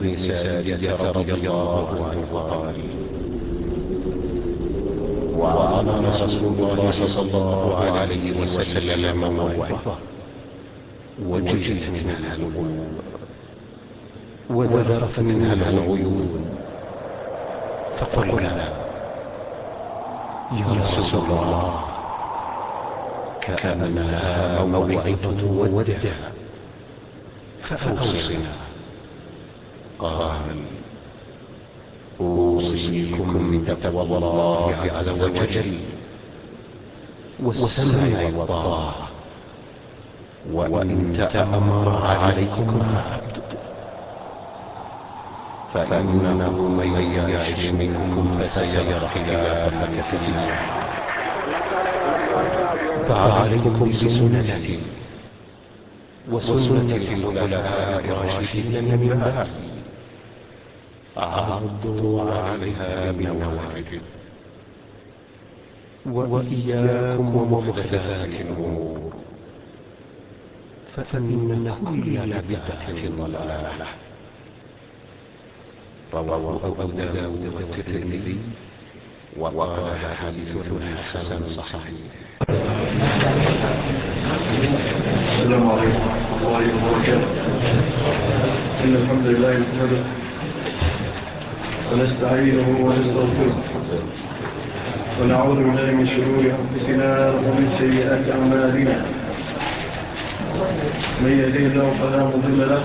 بن سارية رضي الله عنه قال وعظم رسول الله صلى الله عليه وسلم موعظة. وجلت منها الغيوب وذرفت منها العيون. فقلنا يا رسول الله كأنها موعظة ودع. فأوصنا. قال أوصيكم بتقوى الله عز وجل والسمع والطاعة. وإن تأمر عليكم عبد فإنه من يعش منكم فسيرى خلافا كثيرا. فعليكم بسنتي. وسنة الخلفاء الراشدين من بعدي. عضوا عليها من واجب وإياكم ومحدثات الأمور. فإن كل بدعة ضلالة. رواه أبو داود والترمذي وقال حديث حسن صحيح. السلام عليكم ورحمة الله وبركاته. إن الحمد لله نحمده ونستعينه ونستغفره. ونعوذ بالله من شرور أنفسنا ومن سيئات أعمالنا. من يهده الله فلا مضل له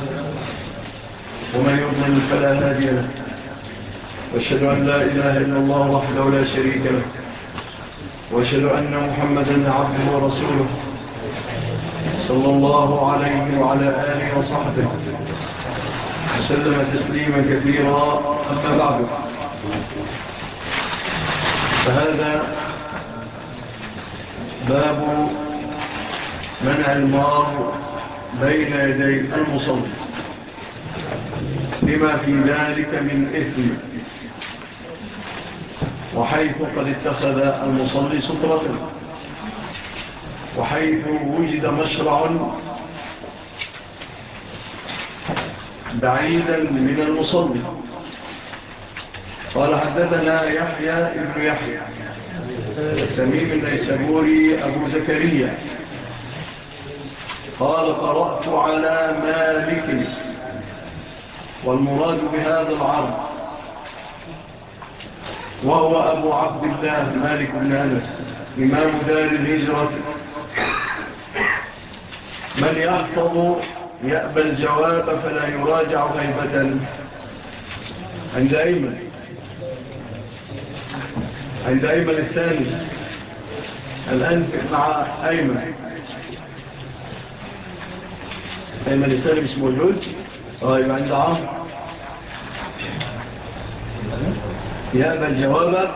ومن يضلل فلا هادي له. وأشهد أن لا إله إلا الله وحده لا شريك له. وأشهد أن محمدا عبده ورسوله. صلى الله عليه وعلى آله وصحبه. وسلم تسليما كثيرا أما بعد. فهذا باب منع المار بين يدي المصلي. لما في ذلك من إثم. وحيث قد اتخذ المصلي سطرة وحيث وجد مشرع بعيدا من المصلي. قال حدثنا يحيى ابن يحيى. سميم النيسابوري أبو زكريا. قال قرأت على مالك. والمراد بهذا العرض. وهو أبو عبد الله مالك بن أنس إمام دار الهجرة. من يحفظ يأبى الجواب فلا يراجع غيبة. عند أيمن عند أيمن الثاني الأنفق مع أيمن. أيمن الثاني مش موجود؟ طيب عند عام يأبى الجواب.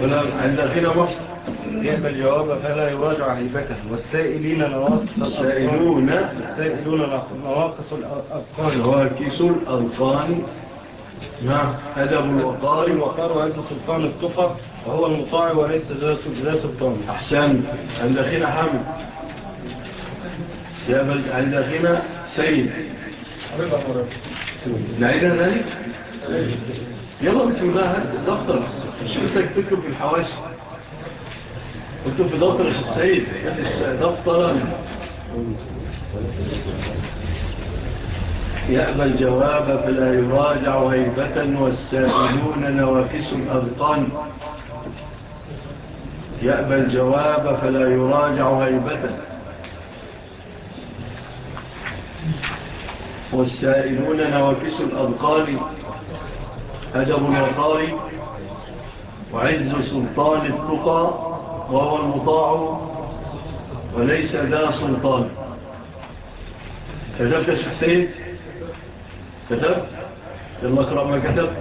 ولا عند أخينا مصر لأن الجواب فلا يراجع هيبته والسائلين نواقص السائلون. السائلون نواقص الأفقار نواقص الأرفان نعم. أدب الوقار. وقار أنت سلطان الكفر وهو المطاع وليس ذا سلطان. أحسن. عندخنا حامد يا عند عندخنا سيد عربة عربة نعيدها ذلك؟ يلا بسم الله. دفتر. شفتك تكتب في الحواشي قلت في دفتر الشيخ سعيد دفتر يأبى الجواب فلا يراجع هيبة والسائلون نواكس الأبطان. يأبى الجواب فلا يراجع هيبة والسائلون نواكس الأبطان أجب الوطار وعز سلطان التقى. وهو المطاع وليس ذا سلطان. كتبت يا شخصين كتبت يلا اقرأ ما كتبت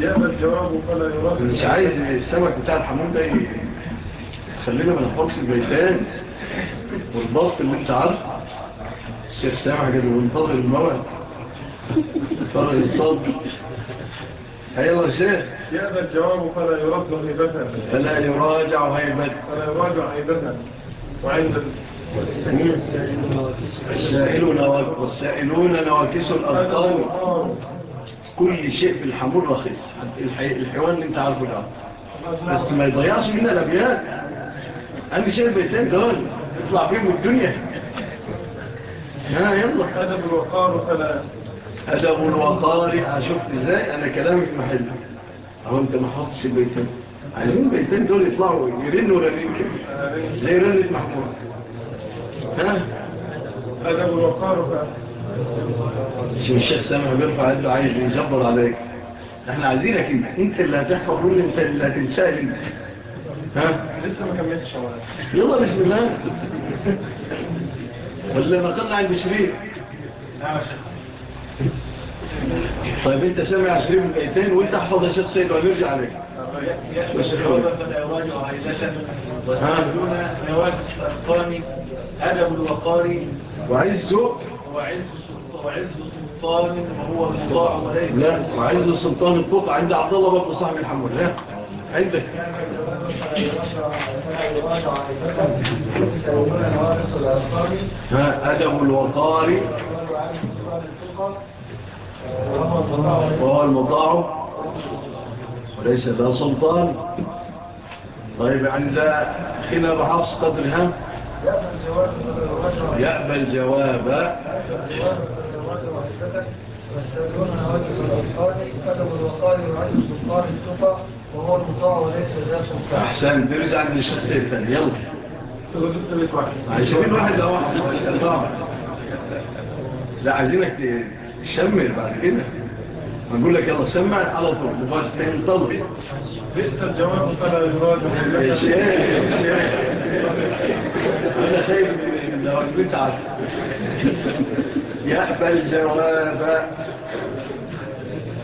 يا من جوابه فلا يراد مش عايز السمك بتاع الحمام ده خلينا من الخبز البيتان والضغط اللي انت عارفه. الشيخ سامع جدا وانتظر الموعد. فرق الصد أيوة شيخ. يأبى الجواب فلا يرد غيبتها فلا يراجع غيبتها فلا يراجع غيبتها وعند السائلون والسائلون نواكس الأبطال كل شيء في الحمول رخيص. الحيوان اللي انت عارفه العام بس ما يضيعش منها الأبيات. أنا شيء بيتين دول. اطلع بيهم الدنيا. ها يلا. هذا بالوقار فلا أدب الوقار آه، شفت إزاي؟ أنا كلامي في محله أو أنت ما حطش بيتين عايزين بيتين دول يطلعوا يرنوا رنين كده. زي رنة محمود. ها؟ أدب وقار مش الشيخ سامع بيرفع قال له عايز يجبر عليك. إحنا عايزينك انت أنت اللي هتحفظ دول انت اللي هتنساه انت ها؟ لسه ما كملتش يلا بسم الله. ولا نقلنا عند شريك نعم يا شيخ. طيب انت سامع عشرين من بقيتين وانت احفظ يا شيخ سيد ونرجع عليك. وعز سلطان وهو مطاع وليس لا وعز سلطان الطوق عند عبد الله بن صاحب الحمول لا عندك. أدب الوقار. وهو المطاع وليس ذا سلطان. طيب عند خنا حفص قدرها يأبى الجواب. يستدلون أدب سلطان وهو المطاع وليس ذا سلطان أحسن. برز عند الشخص الثاني. يلا. عايزين واحد لا واحد لا عايزينك شمر بعد كده. نقول لك يلا سمع على طول وبس تاني طلب بئس الجواب فلا يراد يا شيخ يا شيخ أنا خايف لو كنت عارف. يقبل الجواب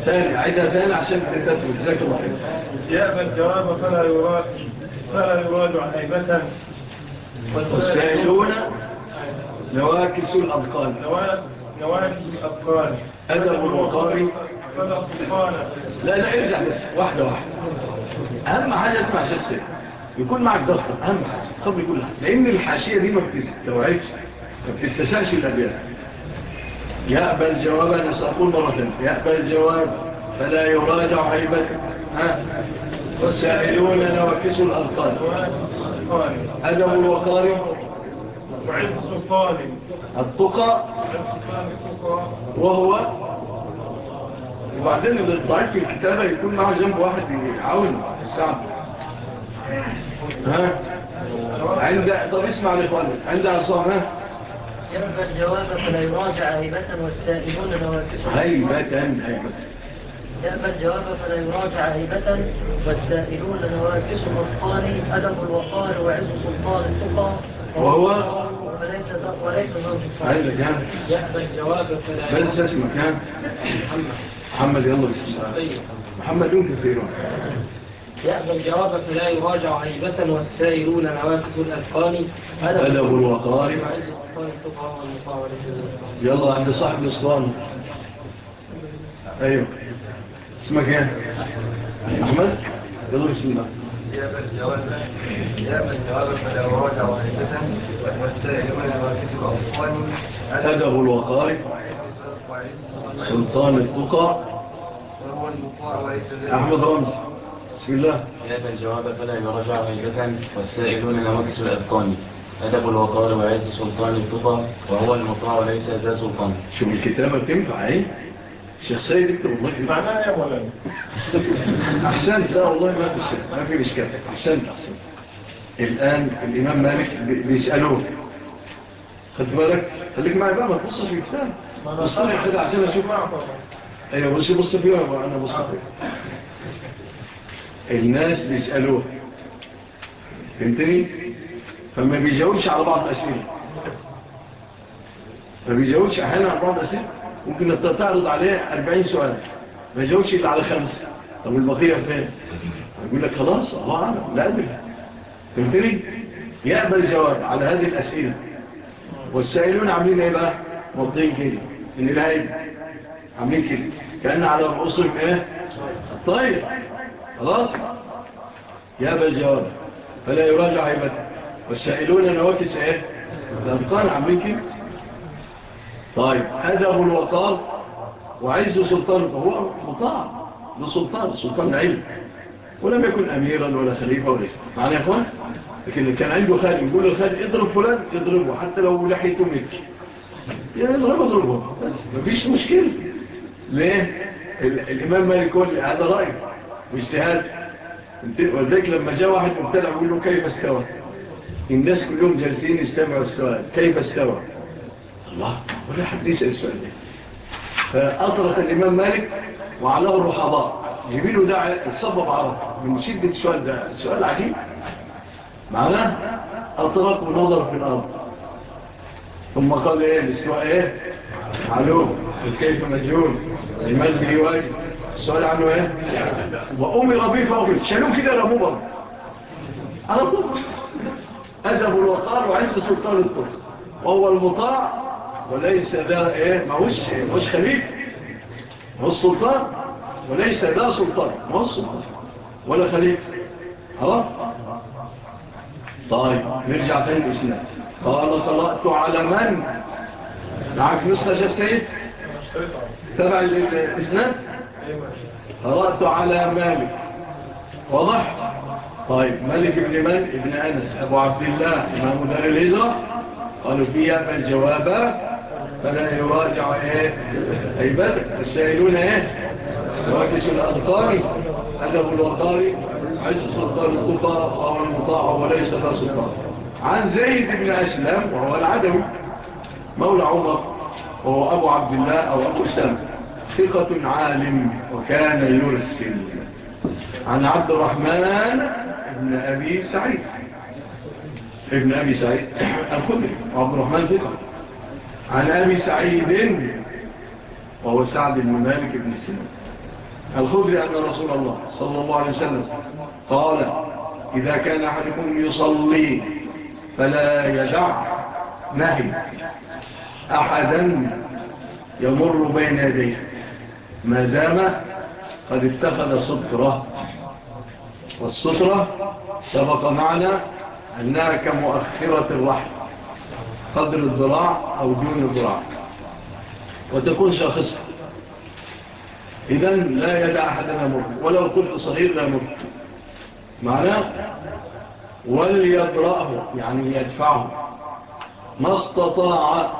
ثاني عايزها ثاني عشان تتفل جزاك الله خير. يقبل الجواب فلا يراد فلا يراد عيبة. والسائلون نواكس الأبقال نواكس جوانب الأبكار أدب الوطاري لا لا ارجع بس واحدة واحدة. أهم حاجة اسمع شاسر يكون معك دفتر أهم حاجة. قبل كل حاجة لأن الحاشية دي ما بتستوعبش ما بتستشعش الأبيات يقبل جواب أنا سأقول مرة ثانية يقبل جواب فلا يراجع عيبته ها؟ والسائلون نواكس الأرقان أدب الوطاري وعز الطالب. الطقى وهو وبعدين الضعيف في الكتابة يكون معه جنب واحد يعاون السعب ها؟ عند طب اسمع لإخوانك عند عصام ها؟ يرفع الجواب فلا يراجع هيبة والسائلون نواكسهم هيبة هيبة. يأبى الجواب فلا يراجع هيبة والسائلون نواكسهم الطاني أدب الوقار وعز سلطان الثقى وهو فليس وليس زوجك أيوه يعني يقبل جوازك بس اسمك يعني محمد. محمد يلا بسم الله. طيب. محمد يمكن في ايران يقبل جوابك لا يراجع عيبة والسائلون نواكس الألقان أدب الوقار. يلا عند صاحب الإسلام أيوه. اسمك يا أحمد. يلا بسم الله. فلا والسائلون أدب الوقار. سلطان التقى. وهو وليس أحمد رمزي بسم الله. ثيابا الجواب فلا يرجع غيبتا والسائلون نواكس الأبطان أدب الوقار وعز سلطان التقى وهو المطاع وليس ذا سلطان. شو الكتابة تنفع إيه؟ شخصية دكتور والله معناها يا مولانا أحسنت لا والله ما أحسنت ما في مشكلة أحسنت أحسنت الآن الإمام مالك بيسألوه خد بالك خليك معي بقى ما تبصش في كتاب بص لي كده عشان أشوف أيوه بصي بص فيها وأنا بص الناس بيسألوه فهمتني؟ فما بيجاوبش على بعض الأسئلة ما بيجاوبش أحيانا على بعض الأسئلة ممكن انت تعرض عليه 40 سؤال ما يجاوبش إلا على خمسة. طب البقيه فين؟ يقول لك خلاص الله أعلم لا أدري. فهمتني؟ يقبل جواب على هذه الأسئلة. والسائلون عاملين إيه بقى؟ مضيين كده. إن الهيب عاملين كده. كأن على رؤوسهم إيه؟ الطير خلاص؟ يقبل جواب فلا يراجع عيبته. والسائلون نواكس إيه؟ الأبطال عاملين كده. طيب هذا هو الوقار وعز سلطان فهو مطاع لسلطان سلطان علم. ولم يكن أميرا ولا خليفة ولا معنى يا أخوان؟ لكن كان عنده خالي يقول للخالي اضرب فلان اضربه حتى لو لحيته منك. يضرب اضربه. بس مفيش مشكلة. ليه؟ الإمام مالك هو هذا رأي واجتهاد. وذلك لما جاء واحد مبتلع يقول له كيف استوى؟ الناس كلهم جالسين يستمعوا السؤال كيف استوى؟ الله. ولا حد يسأل السؤال ده فأطرق الإمام مالك وعلاه الرحباء جميله ده الصبب عرض من شدة السؤال ده. السؤال عجيب. معناه أطرق ونظر في الأرض. ثم قال إيه؟ الاسماء إيه؟ معلوم. كيف مجهول؟ لمن به واجب. السؤال عنه إيه؟ وأمي به أمي شالوه كده رموه برضه على طول. أدب الوقار وعز سلطان الطب وهو المطاع وليس ده إيه؟ ماهوش ماهوش خليفه ماهوش سلطان وليس ده سلطان. ماهوش سلطان ولا خليفه خلاص طيب نرجع تاني الاسلام قال طلقت على من؟ معك نسخة شاف سيد؟ تبع الاسناد طلقت على مالك. واضح؟ طيب مالك ابن من؟ ابن أنس. أبو عبد الله إمام دار الهجرة. قالوا فيها فالجواب فلا يراجع إيه؟ عبادة السائلون إيه؟ واكس الأذكار أدب الوطار عز سلطان القفى أو المطاع وليس ذا سلطان. عن زيد بن أسلام وهو العدوي مولى عمر وهو أبو عبد الله أو أبو السلام ثقة عالم وكان يرسل. عن عبد الرحمن ابن أبي سعيد. ابن أبي سعيد الخدر عبد الرحمن ثقة. عن أبي سعيد وهو سعد بن مالك بن سنة الخدري أن رسول الله صلى الله عليه وسلم قال إذا كان أحدكم يصلي فلا يدع نهي أحدا يمر بين يديه ما دام قد اتخذ سطرة. والسطرة سبق معنا أنها كمؤخرة الرحم. قدر الضراع أو دون الضراع وتكون شخصا إذن لا يدع أحدنا مرد ولو كل صغير لا مرد معناه وليضرأه يعني يدفعه ما استطاع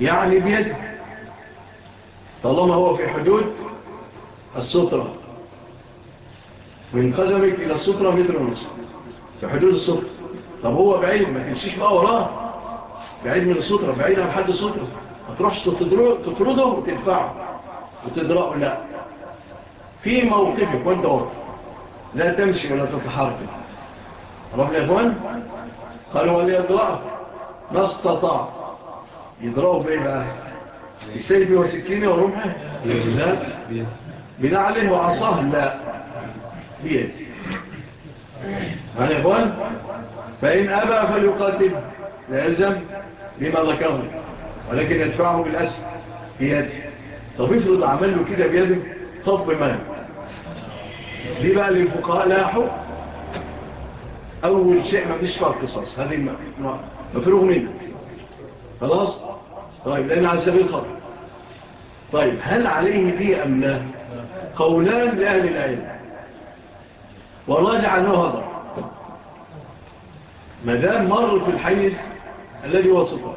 يعني بيده. طالما هو في حدود السطرة من قدمك إلى السطرة متر ونصف. في حدود السطرة طب هو بعيد ما تمشيش بقى وراه. بعيد من السترة بعيد عن حد السترة ما تروحش تطرده وتدفعه وتضربه لا. في موقفك وانت وقف لا تمشي ولا تتحرك. رب الإخوان قالوا ولي يدرعه ما استطاع. يضربه بإيه بقى؟ يسيبي وسكينة ورمحة لا. بناء وعصاه. لا. بيدي هل يا إخوان؟ فإن أبى فليقاتل لأزم بما ذكره ولكن يدفعه بالأسف بيده طب يفرض عمل له كده بيده طب مال دي بقى للفقهاء لها حق أول شيء ما بنشفع القصص هذه مفروغ منه. خلاص؟ طيب لأن على سبيل خط طيب هل عليه دي أم لا؟ قولان لأهل العلم. والراجع أنه هضر ما دام مر في الحيز الذي وصفه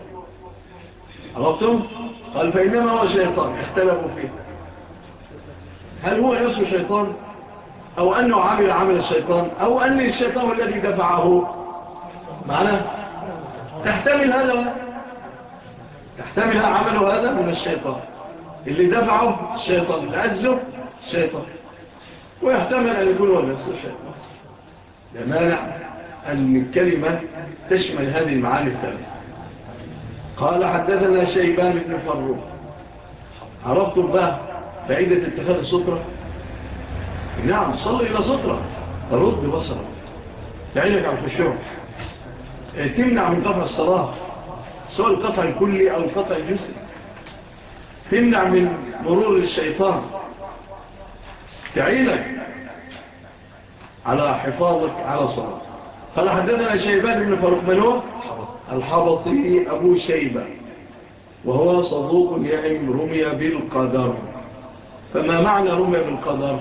عرفتم؟ قال فإنما هو شيطان اختلفوا فيه. هل هو نفسه شيطان؟ أو أنه عمل عمل الشيطان؟ أو أن الشيطان الذي دفعه؟ معنا؟ تحتمل هذا؟ تحتمل عمل هذا من الشيطان. اللي دفعه الشيطان العزب الشيطان ويحتمل أن يكون هو نفسه الشيطان. لا مانع الكلمة تشمل هذه المعاني الثلاثة. قال حدثنا شيبان بن فروق. عرفت بقى فائدة اتخاذ السطرة؟ نعم صلي إلى سطرة. رد بصرة تعينك على الخشوع. تمنع من قطع الصلاة سواء القطع الكلي أو القطع الجزئي تمنع من مرور الشيطان. تعينك على حفاظك على صلاتك قال حدثنا شيبان بن فاروق منو؟ الحبطي أبو شيبة وهو صدوق يعم رمي بالقدر. فما معنى رمي بالقدر؟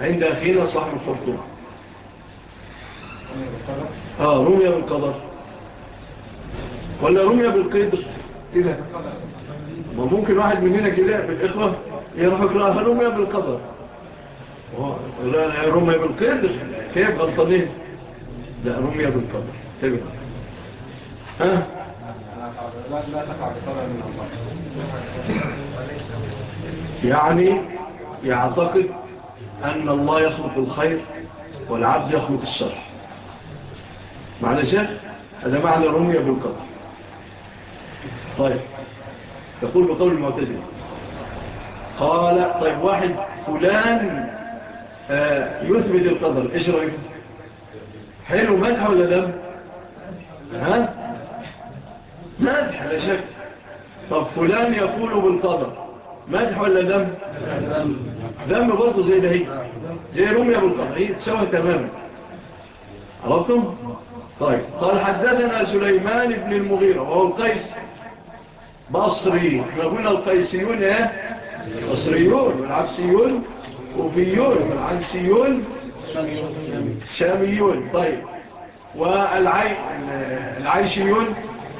عند أخينا صاحب الخرطوم آه رمي بالقدر. ولا رمي بالقدر؟ كده ما ممكن واحد مننا كده بالإخوة يروح يقرأها رمي بالقدر. رمي بالقدر. كيف غلطانين؟ لأنهم يد القدر تبقى ها؟ يعني يعتقد أن الله يخلق الخير والعبد يخلق الشر. معنى شيخ؟ هذا معنى رمية بالقدر طيب. يقول بقول المعتزل قال طيب واحد فلان آه، يثبت القدر. إيش رأيك حلو مدح ولا دم؟ ها؟ مدح لا شك طب فلان يقول بالقدر مدح ولا دم؟ دم برضو زي ده هي. زي رمية بالقدر هي تسوى تماما. عرفتم؟ طيب. قال حدثنا سليمان بن المغيرة وهو القيس. بصري. ما قلنا القيسيون ها؟ بصريون والعبسيون وفيون والعنسيون شاميون طيب. والعيشيون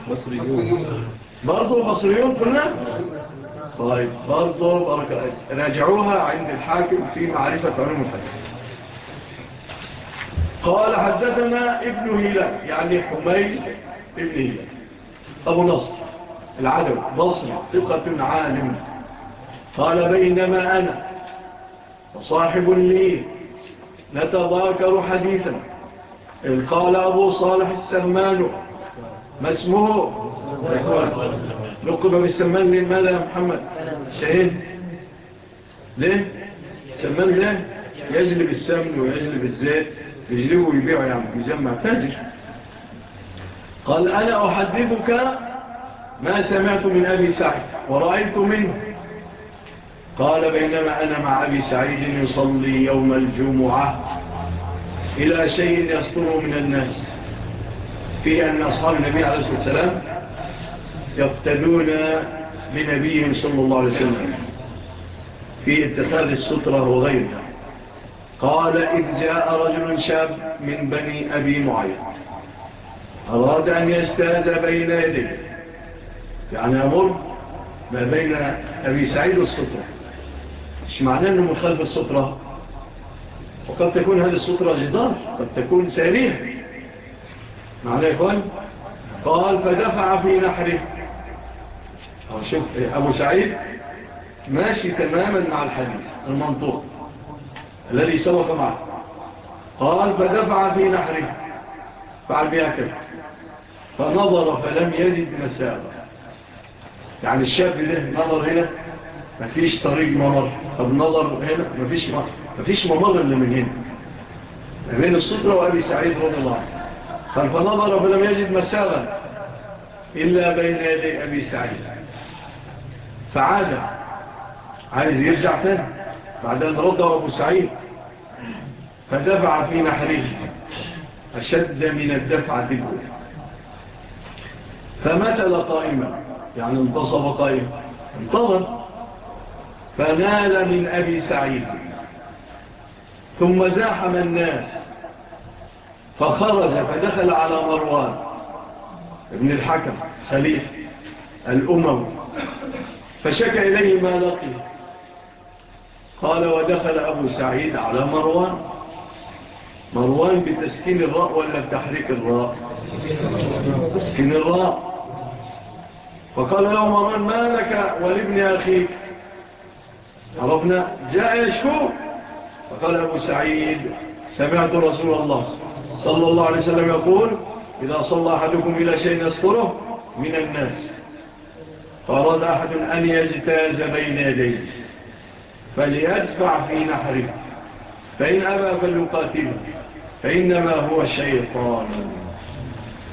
مصريون. برضو مصريون قلنا؟ طيب برضو بارك الله راجعوها عند الحاكم في معرفة علوم الحاكم قال حدثنا ابن هلال يعني حميد ابن هلال. أبو نصر العدو بصر ثقة عالم. قال بينما أنا وصاحب لي نتذاكر حديثا. قال أبو صالح السمان ما اسمه لقب بالسمان ليه؟ ماذا يا محمد؟ شهيد. ليه؟ سمان ليه؟ يجلب السمن ويجلب الزيت يجلب ويبيعه يعني يجمع تاجر. قال أنا أحذبك ما سمعت من أبي سعيد ورأيت منه. قال بينما أنا مع أبي سعيد يصلي يوم الجمعة إلى شيء يصطر من الناس في أن أصحاب النبي عليه الصلاة والسلام يقتدون بنبيهم صلى الله عليه وسلم في اتخاذ السطرة وغيرها قال إذ جاء رجل شاب من بني أبي معين أراد أن يجتهد بين يديه. يعني أمر ما بين أبي سعيد والسطرة مش معناه أنه مخالف السطرة. وقد تكون هذه السطرة جدار قد تكون سريع معناه يقول قال فدفع في نحره. شوف أبو سعيد ماشي تماما مع الحديث المنطوق الذي سوف معه. قال فدفع في نحره. فعل بها كده. فنظر فلم يجد مساء يعني الشاب اللي نظر هنا مفيش طريق ممر. طب نظر هنا مفيش ممر مفيش ممر اللي من هنا. ما بين الصدرة وأبي سعيد رضي الله قال فنظر فلم يجد مساغا إلا بين يدي أبي سعيد. فعاد. عايز يرجع تاني. بعد أن رده أبو سعيد. فدفع في نحره. أشد من الدفع الأولى فمثل قائمة يعني انتصب قائمة انتظر. فنال من أبي سعيد. ثم زاحم الناس. فخرج فدخل على مروان ابن الحكم خليف الأمم فشكى إليه ما لقيه قال ودخل أبو سعيد على مروان. مروان بتسكين الراء ولا بتحريك الراء؟ تسكين الراء. فقال له مروان ما لك ولابن أخيك؟ عرفنا جاء يشكو فقال أبو سعيد سمعت رسول الله صلى الله عليه وسلم يقول إذا صلى أحدكم إلى شيء يسطره من الناس. فأراد أحد أن يجتاز بين يديه فليدفع في نحره. فإن أبى فليقاتله فإنما هو الشيطان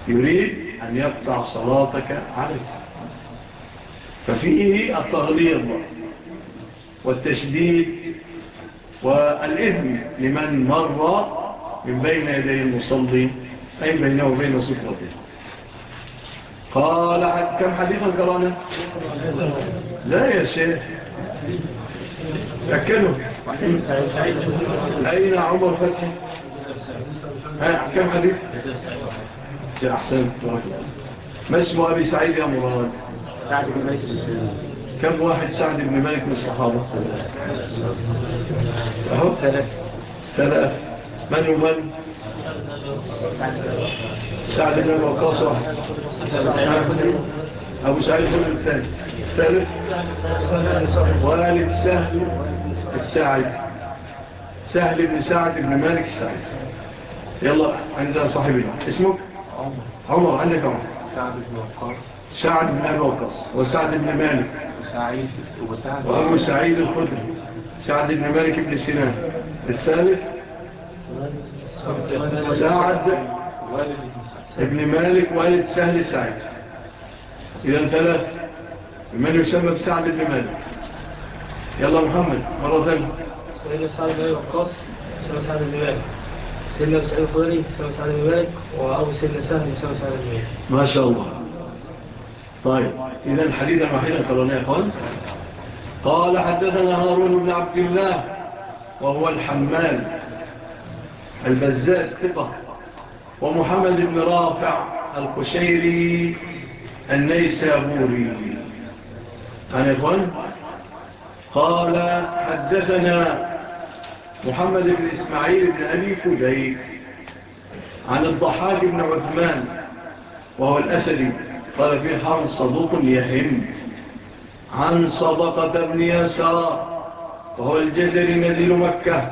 يريد أن يقطع صلاتك عليه. ففيه التغليظ. والتشديد والإذن لمن مر من بين يدي المصلي أي بينه وبين صفرته قال كم حديثا قرأنا؟ لا يا شيخ. تأكلوا أين عمر فتحي؟ كم حديث؟ أحسن ما اسم أبي سعيد يا مراد. سعيد بن ميسي كم واحد سعد بن مالك من الصحابة؟ أهو ثلاثة. ثلاثة. من ومن سعد بن وقاص واحد. أبو سعيد بن الثاني. الثالث والد سهل السعد سهل بن سعد بن مالك السعد يلا عندنا صاحبين اسمك؟ عمر. عمر عندك عمر. سعد بن وقاص. سعد بن أبي وقص وسعد بن مالك. وسعيد وأبو سعيد الخدري. سعد بن مالك بن سنان. الثالث؟ سعد ابن مالك والد سهل سعيد. إذا ثلاث. من يسمى بسعد بن مالك؟ يلا محمد مرة ثانية. سيدنا سعد بن وقاص سيدنا سعد بن مالك. سيدنا سعيد الخدري سيدنا سعد بن مالك وأبو سيدنا سهل سيدنا سعد بن مالك. ما شاء الله. طيب إذا الحديث الرحيم أكبرنا يا أخوان قال حدثنا هارون بن عبد الله وهو الحمال البزاز ثقة ومحمد بن رافع القشيري النيسابوري. عن إخوان قال حدثنا محمد بن إسماعيل بن أبي فجيك عن الضحاك بن عثمان وهو الأسدي. قال في حرب صدوق يهم عن صدقة بن يسار وهو الجزري نزيل مكة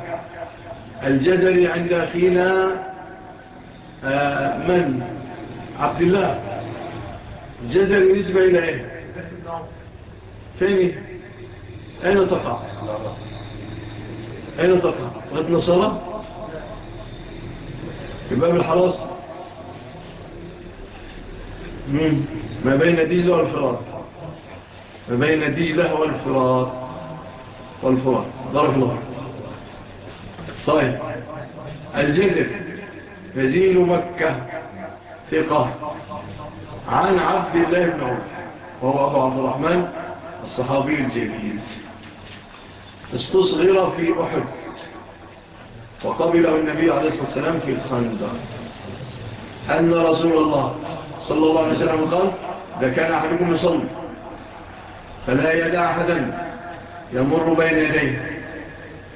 الجزري عند أخينا من؟ عبد الله الجزري نسبة إلى إيه؟ فين؟ أين تقع؟ أين تقع؟ غد نصرة؟ في باب الحراسة ما بين ديلة والفرار ما بين ديلة والفرار والفرار ضرب الله طيب الجزر يزيل مكة ثقة. عن عبد الله بن عمر وهو أبو عبد الرحمن الصحابي الجليل. استصغر في أحد. وقبله النبي عليه الصلاة والسلام في الخندق. أن رسول الله صلى الله عليه وسلم قال إذا كان أحدكم يصلي فلا يدع أحدا يمر بين يديه.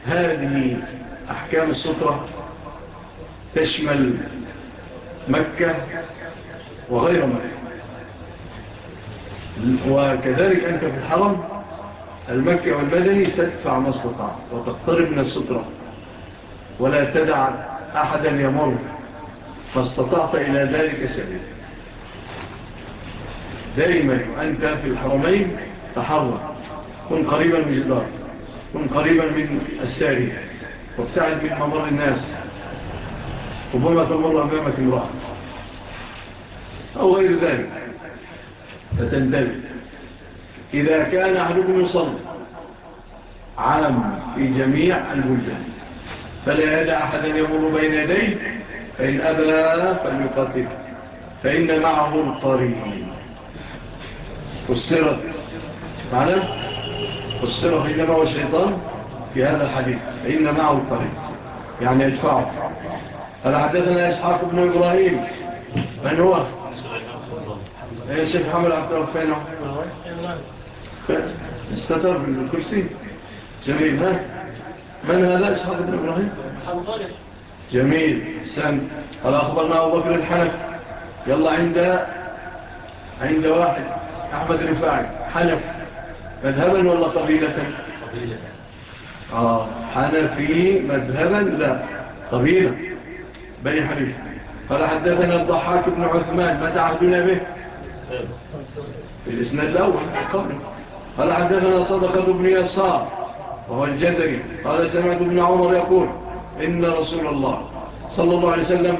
هذه أحكام السطرة تشمل مكة وغير مكة. وكذلك أنت في الحرم المكي والمدني تدفع ما استطاع وتقترب من السترة ولا تدع أحدا يمر فاستطعت إلى ذلك سبيل دائما وأنت في الحرمين تحرم. كن قريبا من الدار كن قريبا من السارية. وابتعد من ممر الناس. ربما تمر أمامك امرأة. أو غير ذلك. فتندل إذا كان أحدكم يصلي عام في جميع البلدان فلا يدع أحدا يمر بين يديه فإن أبلى فليقتل فإن معه القريبين فسرت معنا فسره إنما هو الشيطان في هذا الحديث فإن معه الطريق. يعني يدفعه. قال حدثنا إسحاق بن إبراهيم. من هو؟ يا شيخ محمد عبد الرحمن استتر الكرسي جميل ها؟ من هذا إسحاق بن إبراهيم؟ جميل سن قال أخبرنا أبو بكر الحنف يلا عند عند واحد. أحمد رفاعي حنف. مذهبا ولا قبيلة قبيلة آه حنفي مذهبا لا قبيلة بني حنيف قال حدثنا الضحاك بن عثمان متى عهدنا به؟ في الإسناد الأول قال. حدثنا صدقة بن يسار وهو الجزري. قال سمعت بن عمر يقول إن رسول الله صلى الله عليه وسلم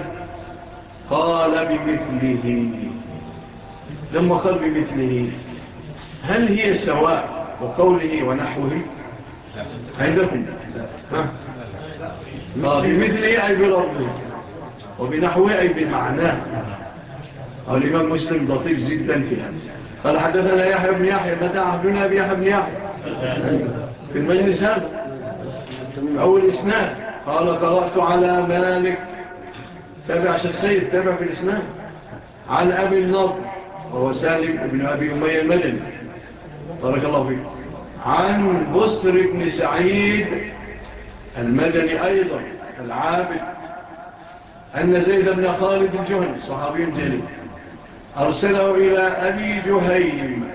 قال بمثله. لما قال بمثله. هل هي سواء وقوله ونحوه؟ عندكم. بمثله أي بلغضه وبنحوه أي بمعناه. قال الإمام مسلم ضطيف جدا فيها قال حدثنا يحيى بن يحيى متى عهدنا بيحيى يحيى بن يحيى؟ في المجلس هذا. أول إسناد قال قرأت على مالك. تابع شخصية تابع في الإسناد. عن أبي النظر وهو سالم بن أبي أمي المدني. بارك الله فيك. عن بسر بن سعيد المدني أيضا العابد. أن زيد بن خالد الجهني صحابي الجليل أرسله إلى أبي جهيم.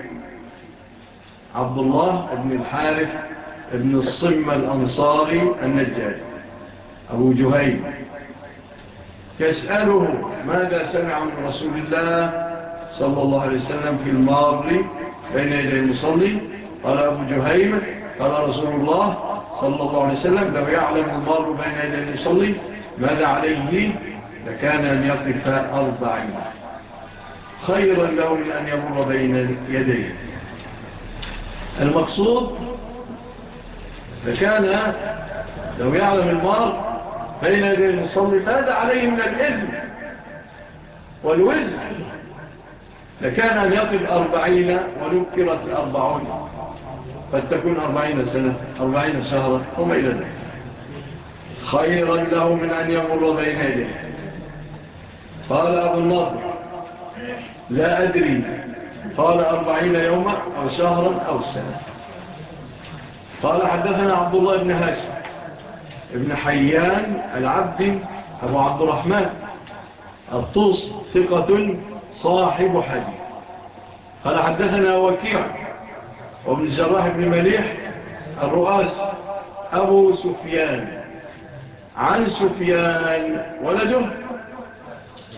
عبد الله بن الحارف بن الصمة الأنصاري النجاج أبو جهيم. يسأله ماذا سمع من رسول الله صلى الله عليه وسلم في الماضي بين يدي المصلي قال أبو جهيم قال رسول الله صلى الله عليه وسلم لو يعلم المار بين يدي المصلي ماذا عليه لكان أن يقف أربعين خيرا له من أن يمر بين يديه. المقصود لكان لو يعلم المار بين يدي المصلي ماذا عليه من الإذن والوزن. لكان يطب أربعين ونكرت الأربعون فلتكون أربعين سنة أربعين شهرا وما إلى ذلك. خيرا له من أن يمر بين يديه. قال أبو الناظر لا أدري قال أربعين يوما أو شهرا أو سنة. قال حدثنا عبد الله بن هاشم ابن حيان العبد أبو عبد الرحمن الطوس ثقة صاحب حديث. قال حدثنا وكيع وابن الجراح بن مليح الرؤاس أبو سفيان. عن سفيان ولده.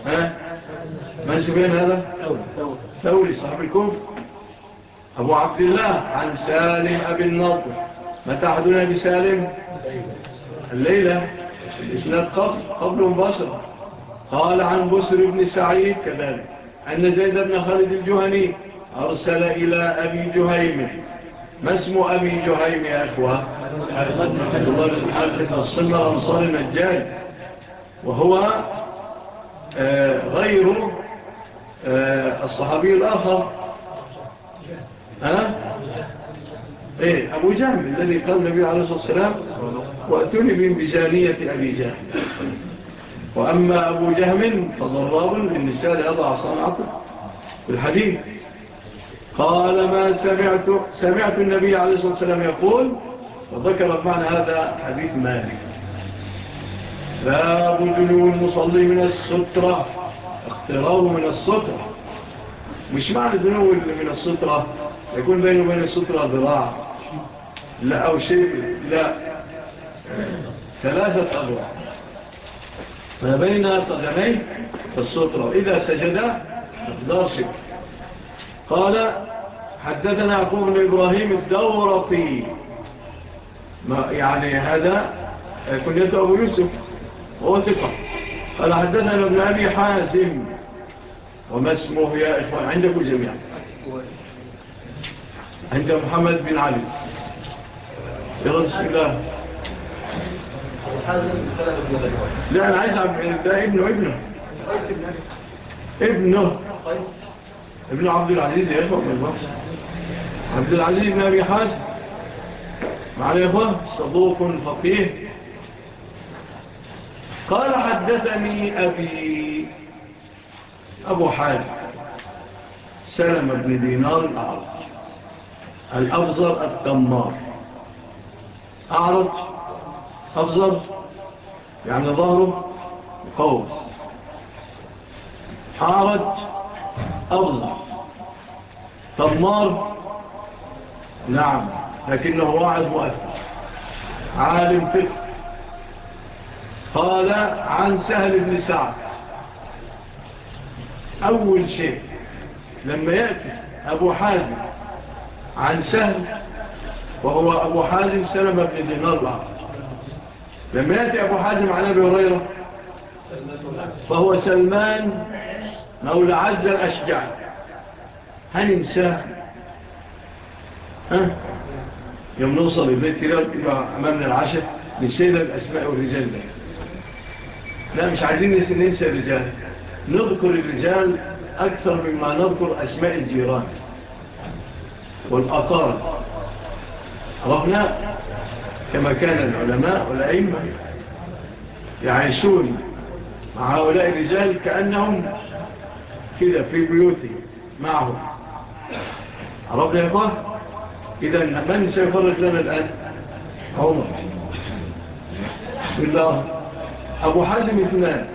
ها؟ من سفيان هذا؟ ثوري صاحب الكوف. أبو عبد الله عن سالم أبي الناطر متى أحدنا بسالم الليلة. الإسلام قبل مباشرة. قال عن بسر بن سعيد كذلك. أن زيد بن خالد الجهني أرسل إلى أبي جهيم. ما اسم أبي جهيم يا أخوة؟ عبد الله بن أنصار المجال وهو آه، غير آه، الصحابي الآخر. ها؟ إيه أبو جهل الذي قال النبي عليه الصلاة والسلام وأتوني من بجانية أبي جهل. وأما أبو جهم فضرار إن ليضع صنعته. في الحديث قال ما سمعت سمعت النبي عليه الصلاة والسلام يقول وذكر معنى هذا حديث مالك. باب جلو المصلي من السترة. اقتراب من السترة. مش معنى دنو من السترة؟ يكون بينه وبين السترة ذراع. لا أو شيء لا. ثلاثة أذراع فبين طغنين فالسطرة إذا سجد أخضر شك قال حدثنا عقوب بن إبراهيم الدورقي. ما يعني هذا؟ كنيته أبو يوسف وهو ثقة. قال حدثنا ابن أبي حازم وما اسمه يا إخوان؟ عندكم جميعا. عند محمد بن علي. يا رسول الله. لا أنا عايز عبد إيه؟ ده ابنه ابنه. ابنه. ابن عبد العزيز يا إخوة من مصر عبد العزيز بن أبي حازم. معرفه صدوق فقيه. قال حدثني أبي أبو حازم. سلم بن دينار الأعرج. الأبزر الدمار. أعرج. أبزر يعني ظهره قوس. حارج أبزر تضمار نعم لكنه واعظ مؤثر. عالم فقه. قال عن سهل بن سعد. أول شيء لما يأتي أبو حازم عن سهل وهو أبو حازم سلم بن دينار العرب لما يأتي أبو حازم عن أبي هريرة فهو سلمان مولى عز الأشجع. هل انساه ها؟ يوم نوصل البيت كده أمامنا العشاء نسينا الأسماء والرجال ده. لا مش عايزين ننسى الرجال. نذكر الرجال أكثر مما نذكر أسماء الجيران والأقارب. ربنا كما كان العلماء والأئمة يعيشون مع هؤلاء الرجال كأنهم كده في بيوتهم معهم. عرفنا يا إخوة إذا من سيفرج لنا الآن؟ عمر. بسم الله. أبو حازم اثنان.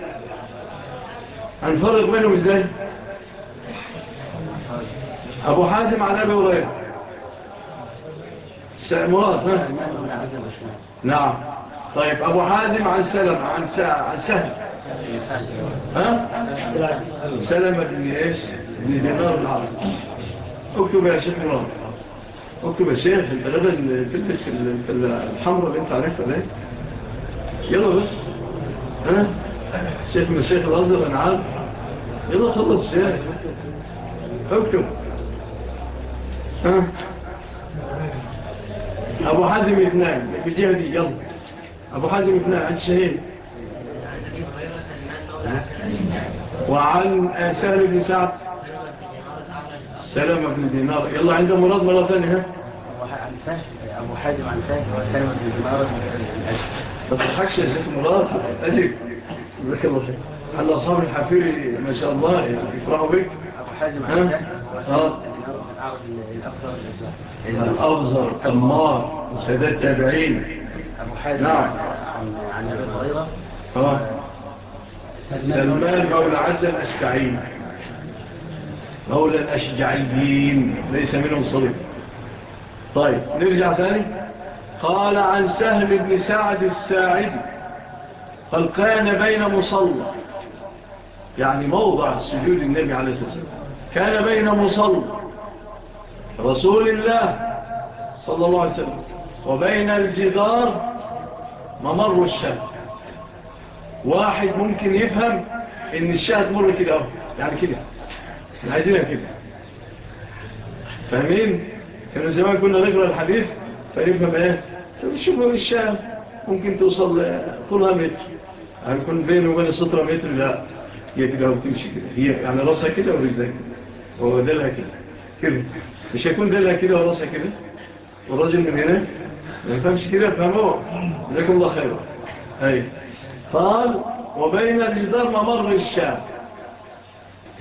هنفرق منه إزاي؟ أبو حازم على أبي هريرة. مراد نعم. طيب أبو حازم عن سلم عن سهل. ها؟ سلمة بن إيش؟ بن دينار العرب اكتب يا شيخ مراد اكتب يا شيخ انت غدا تلبس الحمرة اللي انت عارفها ده يلا بس. ها؟ شيخ من الشيخ الأزهر أنا عارف يلا خلص يا اكتب. ها؟ أبو حازم اثنان في الجهة دي يلا أبو حازم اثنان عن الشهيد وعن سهل بن سعد سلامة بن دينار يلا عنده مراد مرة ثانية ها أبو حازم عن سهل وسلامة بن دينار ما تضحكش يا شيخ مراد أجل ذكر الله خير على صابر الحفيري ما شاء الله يفرحوا بك أبو حازم عن سهل أعود الأفضل أمار وسادات تابعين أبو حازم نعم. عن, عن أبي هريرة سلمان مولى عز الأشجعين مولى الأشجعيين. ليس منهم صليب. طيب نرجع ثاني. قال عن سهل بن سعد الساعد قال كان بين مصلى. يعني موضع السجود النبي عليه الصلاة والسلام. كان بين مصلى. رسول الله صلى الله عليه وسلم. وبين الجدار ممر الشهد واحد ممكن يفهم إن الشاة تمر كده أهو. يعني كده. يعني إحنا عايزينها كده فاهمين؟ كانوا زمان كنا نقرأ الحديث فنفهم إيه؟ شوفوا الشاة ممكن توصل طولها متر. يعني هيكون بينه وبين السطره متر لا. هي كده وتمشي كده. هي يعني راسها كده ورجلها كده. وبدلها كده. كده. مش هيكون دلع كده وراسة كده والراجل من هنا ما يفهمش كده فهموا لكم الله خير أي. قال وبين الجدار ممر الشام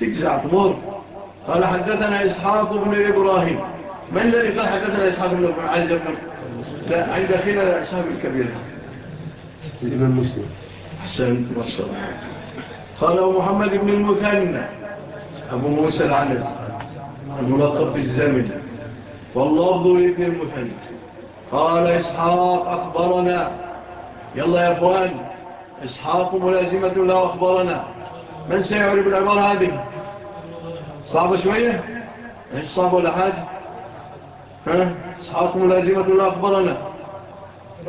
تجزع تمر قال حدثنا إسحاق بن إبراهيم من الذي قال حدثنا إسحاق بن إبراهيم عايز لا عند أخينا إسحاق الكبير الإمام مسلم حسن الله قال محمد بن المثنى أبو موسى العنزي الملقب بالزمن. واللفظ لابن المثنى قال إسحاق أخبرنا. يلا يا أخوان إسحاق ملازمة له أخبرنا. من سيعرف العبارة هذه؟ صعبة شوية؟ إيش صعبة ولا حاجة؟ ها؟ إسحاق ملازمة له أخبرنا.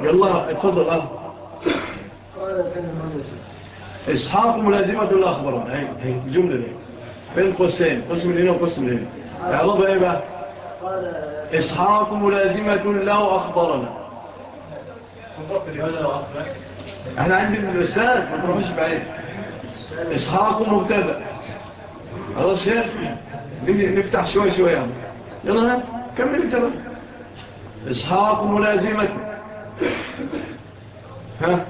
يلا اتفضل. أه. إسحاق ملازمة له أخبرنا. هاي الجملة دي. بين قوسين قسم هنا وقسم هنا يا إيه بقى؟ إسحاق ملازمة له أخبرنا. أنا عندي من الأستاذ ما تروحش بعيد. إسحاق مبتدأ. خلاص الشيخ نفتح شوية شوية. يلا ها كمل انت بقى إسحاق ملازمة. ها؟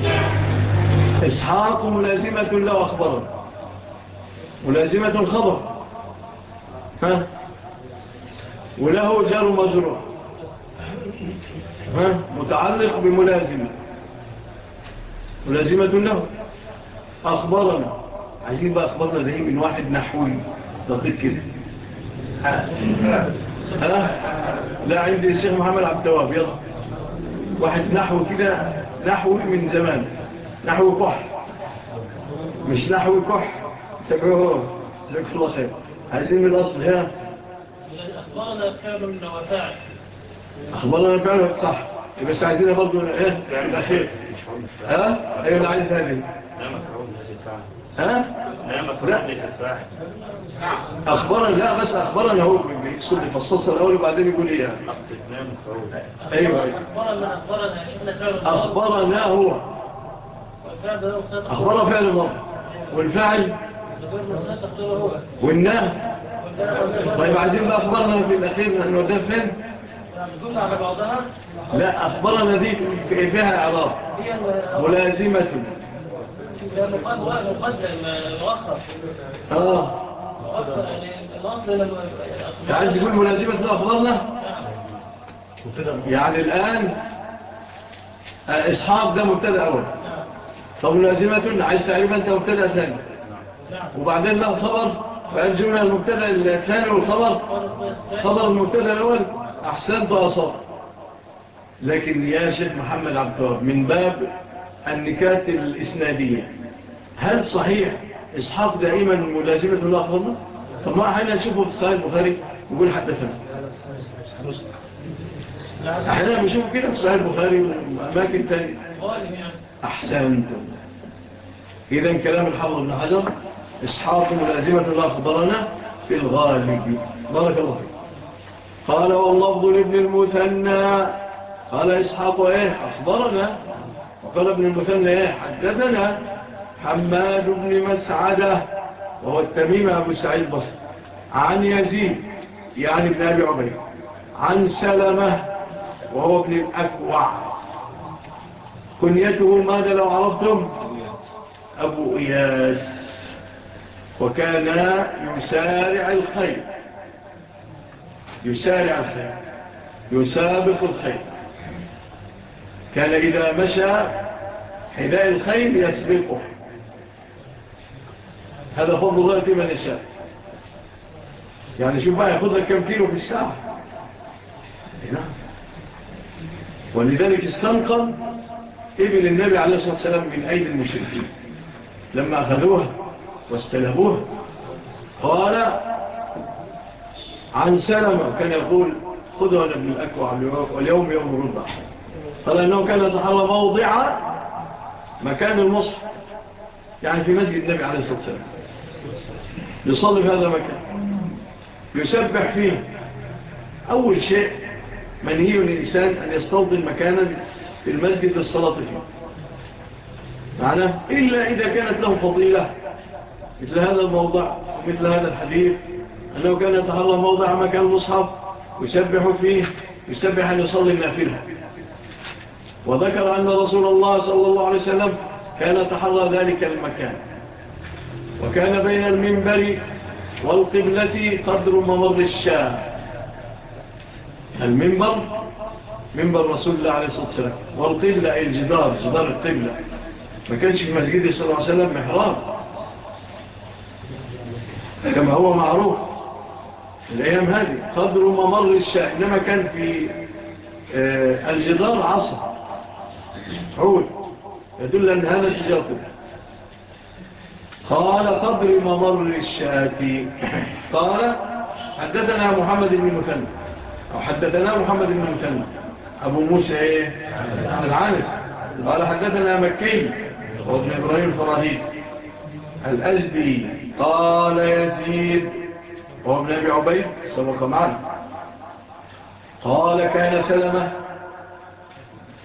Thank you. إسحاق ملازمة له أخبره ملازمة الخبر. ها؟ وله جار مجروح ها؟ متعلق بملازمة ملازمة له. أخبرنا. عايزين بقى أخبرنا زي من واحد نحوي. دقيق كده. ها؟ لا عندي الشيخ محمد عبد التواب. يلا. واحد نحو كده. نحوي من زمان. نحو كح. مش نحو كح. تبعوه. جزاك الله خير عايزين من الأصل ها أخبرنا كامل وفاعل أخبرنا كامل صح. بس عايزينها برضو إيه؟ الأخير. ها؟ أيوة أنا عايزها لي ها؟ لا. أخبرنا لا بس أخبرنا هو بيكسل يفصصها الأول وبعدين يقول إيه؟ أيوة،, أيوة أخبرنا أخبرنا هو. أخبره فعل ماضي والفعل والنهي طيب عايزين بقى أخبرنا في الأخير أن نوديها فين؟ لا أخبرنا دي فيها إعراب. ملازمة. آه. عايز يقول ملازمة ده أخبرنا؟ يعني الآن آه، إصحاب ده مبتدأ أول طب الأزمة عايز تعرف أنت مبتدأ ثاني. نعم. وبعدين لا خبر فأجمنا المبتدأ الثاني والخبر خبر المبتدأ الأول أحسن بأصر لكن يا شيخ محمد عبدالله من باب النكات الإسنادية هل صحيح إصحاق دائما ملازمة الله خبرنا طب ما أحيانا نشوفه في الصحيح البخاري يقول حدثنا. أحيانا نشوفه كده في الصحيح البخاري وأماكن تانية. أحسنتم. إذا كلام الحافظ بن حجر إصحاق ملازمة الله أخبرنا في الغالب. بارك الله قال واللفظ لابن المثنى. قال إسحاق إيه؟ أخبرنا. وقال ابن المثنى إيه؟ حدثنا حماد بن مسعدة وهو التميم أبو سعيد بصر عن يزيد يعني ابن أبي عبري عن سلمة وهو ابن الأكوع. كنيته ماذا لو عرفتم؟ أبو إياس. وكان يسارع الخير يسارع الخير يسابق الخير كان إذا مشى حذاء الخير يسبقه. هذا فضل الله في من يشاء. يعني شوف ما يأخذها كم كيلو في الساعة؟ إيه نعم. ولذلك استنقل إبل النبي عليه الصلاة والسلام من أيدي المشركين؟ لما أخذوها واستلبوها قال عن سلمة كان يقول خذوا أنا ابن الأكوع واليوم يوم رضا قال أنه كان يتحرى موضع مكان المصر يعني في مسجد النبي عليه الصلاة والسلام. يصلي في هذا المكان. يسبح فيه. أول شيء منهي للإنسان أن يستوضي مكانا في المسجد للصلاة فيه. معنا إلا إذا كانت له فضيلة. مثل هذا الموضع مثل هذا الحديث. أنه كان يتحرى موضع مكان المصحف يسبح فيه يسبح أن يصلي النافلة وذكر أن رسول الله صلى الله عليه وسلم كان تحرى ذلك المكان. وكان بين المنبر والقبلة قدر ممر الشام. المنبر منبر رسول الله عليه الصلاة والسلام والقبلة أي الجدار جدار القبلة ما كانش في مسجد صلى الله عليه وسلم محراب كما هو معروف الأيام هذه قدر ممر الشاء إنما كان في الجدار عصر عود يدل أن هذا الجدار قال قدر ممر الشاة قال حدثنا محمد بن مثنى أو حددنا محمد بن مثنى أبو موسى إيه؟ قال حدثنا مكي وابن إبراهيم فراهيد الأزدي قال يزيد وابن أبي عبيد سبق معنا. قال كان سلمة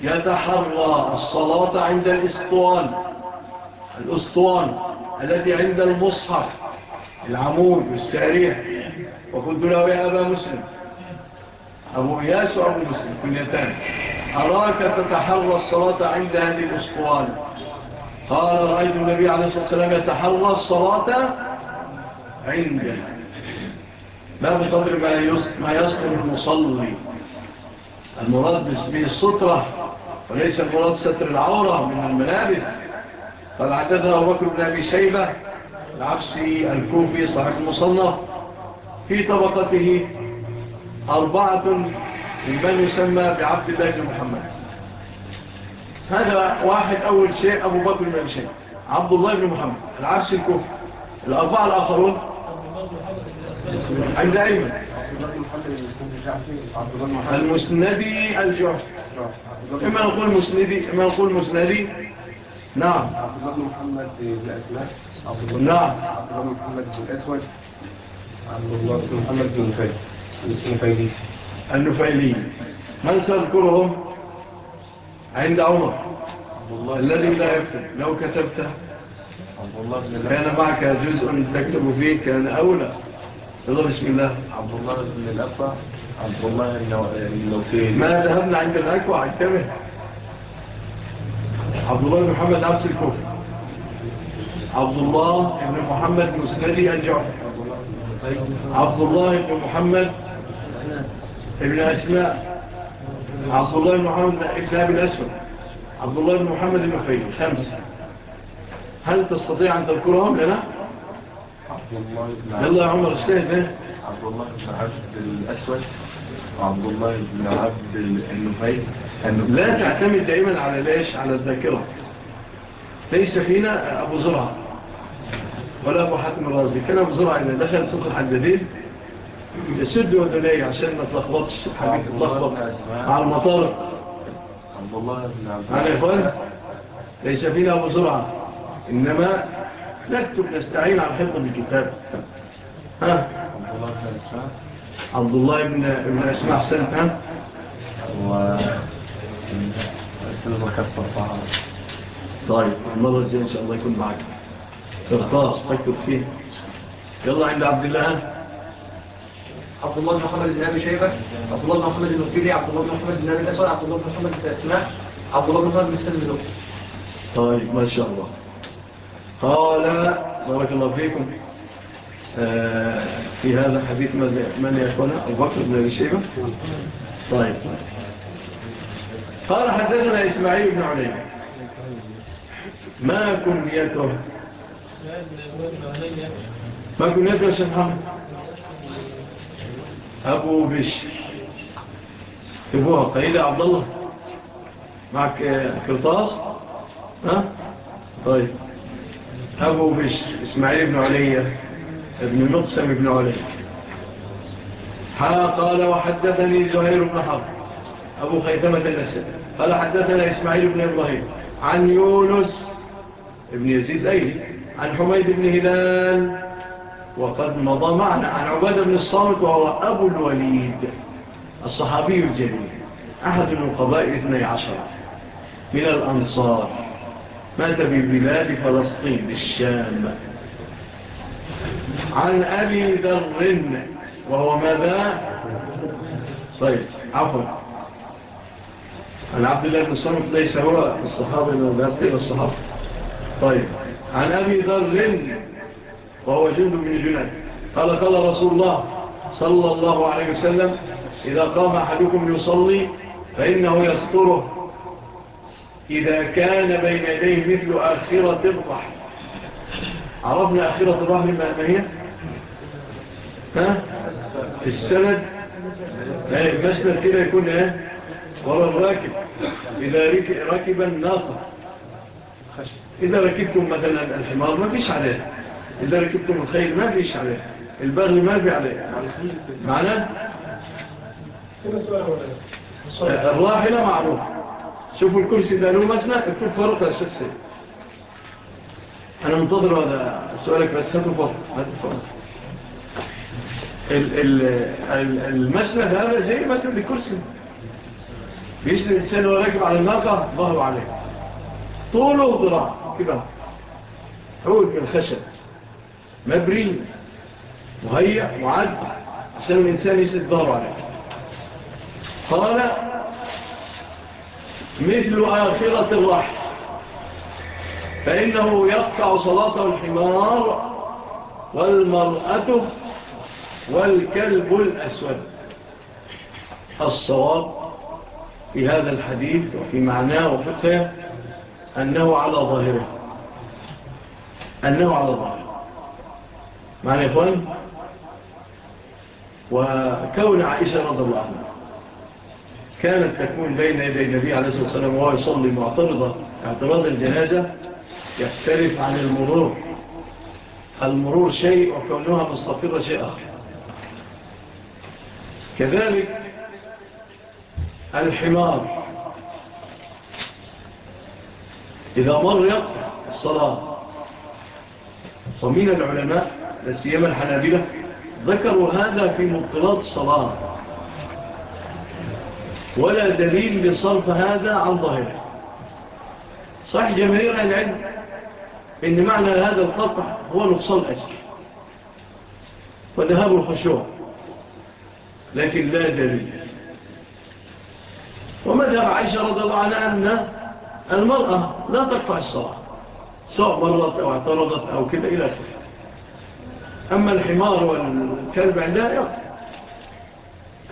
يتحرى الصلاة عند الإسطوان. الإسطوان الذي عند المصحف العمود والسارية. وقلت له يا أبا مسلم أبو إياس وأبو مسلم كنيتان أراك تتحرى الصلاة عند هذه الأسطوانة قال رأيت النبي عليه الصلاة والسلام يتحرى الصلاة عند لا بقدر ما يسطر المصلي. المراد باسمه السطرة وليس المراد ستر العورة من الملابس. قد عددها بكر بن أبي شيبة العبسي الكوفي صاحب المصنف في طبقته أربعة من يسمى بعبد الله بن محمد. هذا واحد أول شيء أبو بكر بن شيء. عبد الله بن محمد العرس الكفر الأربعة الآخرون؟ عند أيمن المسندي الجعفي إما نقول مسندي إما نقول مسندي. نعم. عبد الله بن محمد نعم عبد الله بن محمد عبد الله بن محمد النفيلي النفيلي من سأذكرهم؟ عند عمر. الذي لا يكتب. لو كتبته. كان معك جزء تكتب فيه كان أولى. يلا بسم الله. عبد الله بن الأفا عبد الله النوفي ما ذهبنا عند الأكوى عكتبه عبد الله بن محمد عبس الكوفي عبد الله بن محمد مسندي أجعب عبد الله بن محمد ابن أسماء عبد الله بن محمد ابن أبي الأسود عبد الله بن محمد بن فيل خمسة هل تستطيع أن تذكرهم لنا؟ يلا يا عمر استهد عبد الله بن عبد الأسود عبد الله بن عبد النفيل لا تعتمد دائما على ليش على الذاكرة ليس فينا أبو زرعة ولا أبو حاتم الرازي كان أبو زرعة إذا دخل سوق الحدادين يسدوا ولا عشان ما تلخبطش. حبيبي تلخبط. على المطار. عبد الله بن عبد الله يا اخوان ليس فينا بسرعة. إنما نكتب نستعين على حفظ الكتاب. ها؟ عبد الله بن اسمع عبد الله بن اسمع اسماء و طيب المرة الجاية إن شاء الله يكون معك. طيب، ترطاس تكتب فيه. يلا عند عبد الله. ها عبد الله بن محمد بن أبي شيبة عبد الله بن محمد المكي عبد الله بن محمد بن أبي الاسود عبد الله بن محمد بن اسماء عبد الله بن محمد بن طيب ما شاء الله. قال بارك الله فيكم آه، في هذا الحديث من يا اخوانا أبو بكر بن أبي شيبة. طيب،, طيب. قال حدثنا إسماعيل بن علي. ما كنيته؟ ما كنيته يا شيخ محمد؟ أبو بشر. تبوها قيلة عبد الله. معك كرطاس ها؟ طيب. أبو بشر إسماعيل بن علي ابن مقسم بن علي. حا قال وحدثني زهير بن حرب. أبو خيثمة الأسد. قال حدثنا إسماعيل بن إبراهيم عن يونس ابن يزيد أيلي عن حميد بن هلال وقد مضى معنا. عن عبادة بن الصامت وهو أبو الوليد الصحابي الجليل أحد القبائل 12 من الأنصار مات ببلاد فلسطين بالشام. عن أبي ذر وهو ماذا؟ طيب عفوا. عن عبد الله بن الصامت ليس هو الصحابي الصحابي. طيب عن أبي ذر. وهو جند من الجند قال قال رسول الله صلى الله عليه وسلم إذا قام أحدكم يصلي فإنه يسطره إذا كان بين يديه مثل آخرة الرحل عرفنا آخرة الرحل ما هي؟ ها؟ السند. المسند كده يكون ها؟ وراء الراكب. إذا ركب الناقة. إذا ركبتم مثلا الحمار ما فيش عليها لذلك كتب الخير ما فيش عليها البغي ما في عليها معنا الراحلة معروفة. شوفوا الكرسي ده له مسنة اكتب فاروق يا أنا منتظر هذا سؤالك بس هاتوا فاروق هاتوا المسند هذا زي مسند الكرسي. بيسند الإنسان وهو راكب على الناقة ظهروا عليه. طوله ضراع كده. عود من الخشب. مبري مهيئ معد عشان الإنسان يسد ظهر عليه قال مثل آخرة الرحل فإنه يقطع صلاة الحمار والمرأة والكلب الأسود. الصواب في هذا الحديث وفي معناه وفقه أنه على ظاهره أنه على ظاهره. معنى إخوان وكون عائشة رضا الله عنها كانت تكون بين يدي النبي عليه الصلاة والسلام وهو يصلي معترضة اعتراض الجنازة يختلف عن المرور. المرور شيء وكونها مستقرة شيء آخر. كذلك الحمار. إذا مر يقف الصلاة ومن العلماء لسيما الحنابلة ذكروا هذا في مطلات الصلاة ولا دليل لصرف هذا عن ظاهره. صح جماهير العلم إن معنى هذا القطع هو نقصان أسر وذهاب الخشوع. لكن لا دليل. ومذهب عيشة رضا الله عنها أن المرأة لا تقطع الصلاة. سواء مرضت أو اعترضت أو كده إلى آخره. أما الحمار والكلب عندها يقف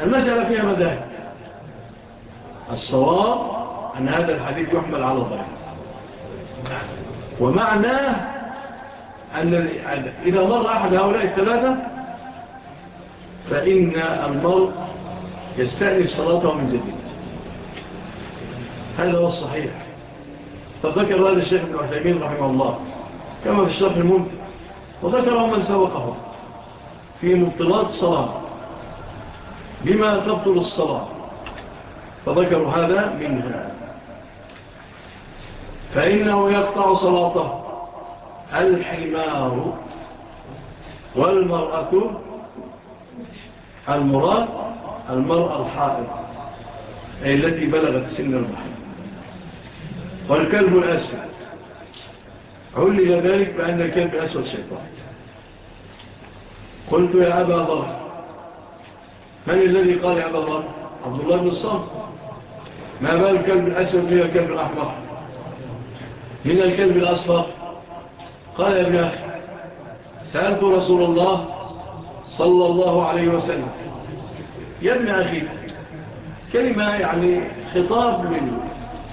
المسألة فيها مذاهب. الصواب أن هذا الحديث يحمل على الضعف ومعناه أن إذا مر أحد هؤلاء الثلاثة فإن المرء يستأنف صلاته من جديد. هذا هو الصحيح. فذكر هذا الشيخ ابن عثيمين رحمه الله كما في الشرح الممتع. وذكره من سبقه في مبطلات الصلاة. بما تبطل الصلاة. فذكروا هذا منها. فإنه يقطع صلاته. الحمار والمرأة المراد المرأة الحائط أي التي بلغت سن المحر والكلب الأسود علل ذلك بأن الكلب أسفل شيطان قلت يا أبا ضر من الذي قال يا أبا ضر عبد الله بن الصمت. ما بال الكلب الأسود من الكلب الأحمر؟ من الكلب الأصفر؟ قال يا ابن أخي سألت رسول الله صلى الله عليه وسلم يا ابن أخي كلمة يعني خطاب منه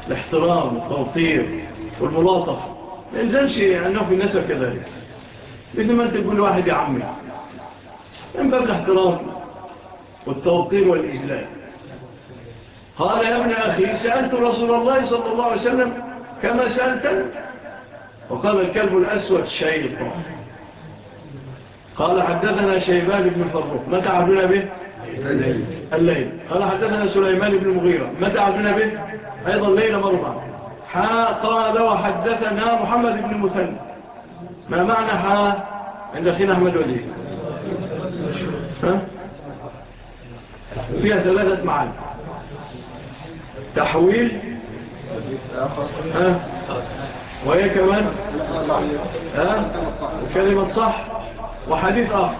الاحترام والتوطير والملاطفة. ما ينزلش أنه في الناس كذلك. مثل ما أنت تقول واحد يا عمي من باب الاحترام والتوقير والإجلال. قال يا ابن أخي سألت رسول الله صلى الله عليه وسلم كما سألت؟ وقال الكلب الأسود شيطان قال حدثنا شيبان بن فرق متى عبدنا به؟ الليل. قال حدثنا سليمان بن مغيرة متى عبدنا به؟ أيضا ليلة مربع حاء قال وحدثنا محمد بن مسلم. ما معنى حاء عند أخينا أحمد وليه فيها ثلاثة معاني. تحويل وهي كمان كلمة صح وحديث آخر.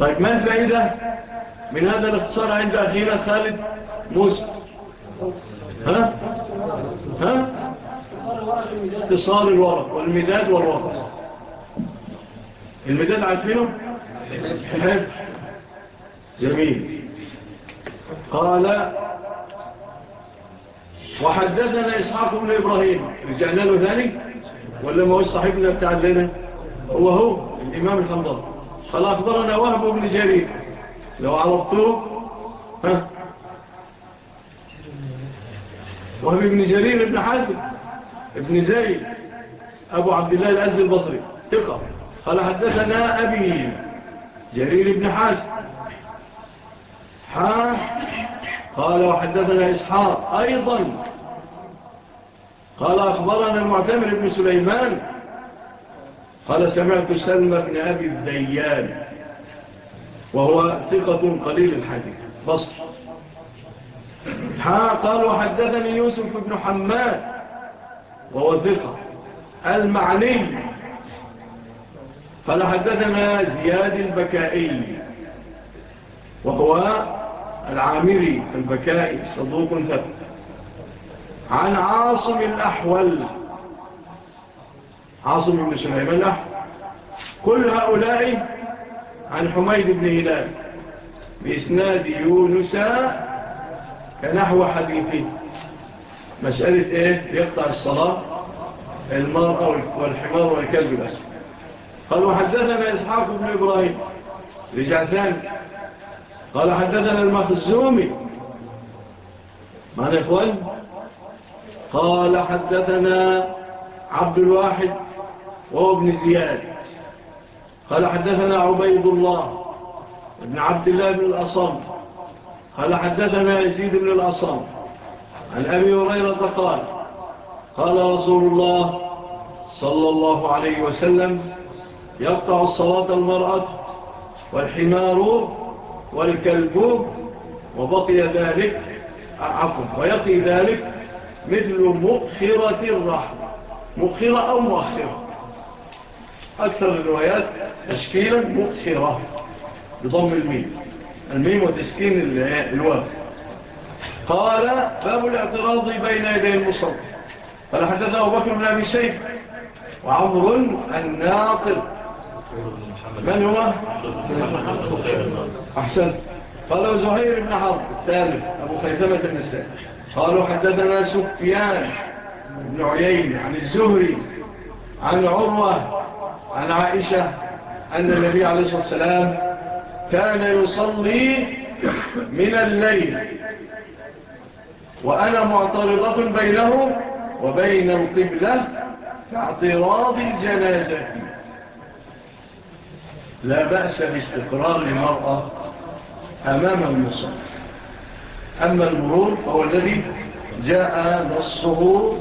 طيب ما الفائدة من هذا الاختصار عند أخينا خالد موسى؟ ها؟ ها؟ اتصال الورق والمداد والورق. المداد عارفينه؟ حفاظ جميل. قال وحدثنا إسحاق بن إبراهيم. رجعنا له ذلك؟ ولا ما هو صاحبنا بتاع لنا هو هو الإمام الحمضان قال أخبرنا وهب بن جرير. لو عرفته ها؟ وهب ابن جرير ابن حازم ابن زيد أبو عبد الله الأزل البصري ثقة. قال حدثنا أبي جرير بن حازم. ها؟ قال وحدثنا إسحاق أيضا. قال أخبرنا المعتمر بن سليمان. قال سمعت سلم بن أبي الديان وهو ثقة قليل الحديث بصر ها قالوا حدثني يوسف بن حماد وهو ثقة المعني. قال حدثنا زياد البكائي وهو العامري البكائي صدوق ثبت عن عاصم الأحول عاصم بن شهيب الأحول كل هؤلاء عن حميد بن هلال بإسناد يونس كنحو حديثي. مسألة إيه؟ يقطع الصلاة المرأة والحمار والكلب بس. قال وحدثنا إسحاق بن إبراهيم. رجعتان قال حدثنا المخزومي. معنى إخوان قال حدثنا عبد الواحد وهو ابن زياد. قال حدثنا عبيد الله ابن عبد الله بن الأصامت قال حدثنا يزيد بن الأصام عن أبي هريرة قال قال رسول الله صلى الله عليه وسلم يقطع الصلاة المرأة والحمار والكلب وبقي ذلك عفوا ويقي ذلك مثل مؤخرة الرحم. مؤخرة أو مؤخرة؟ أكثر الروايات تشكيلا مؤخرة بضم الميل الميم وتسكين الواف قال باب الاعتراض بين يدي المصر قال حدثنا أبو بكر بن أبي سيد وعمر الناقل. من هو؟ أحسن. قال زهير بن حرب الثالث أبو خيثمة النساء قالوا حدثنا سفيان بن عيين عن الزهري عن عروة عن عائشة أن النبي عليه الصلاة والسلام كان يصلي من الليل. وأنا معترضة بينه وبين القبلة كاعتراض الجنازة. لا بأس باستقرار المرأة أمام المصر أما المرور فهو الذي جاء نصه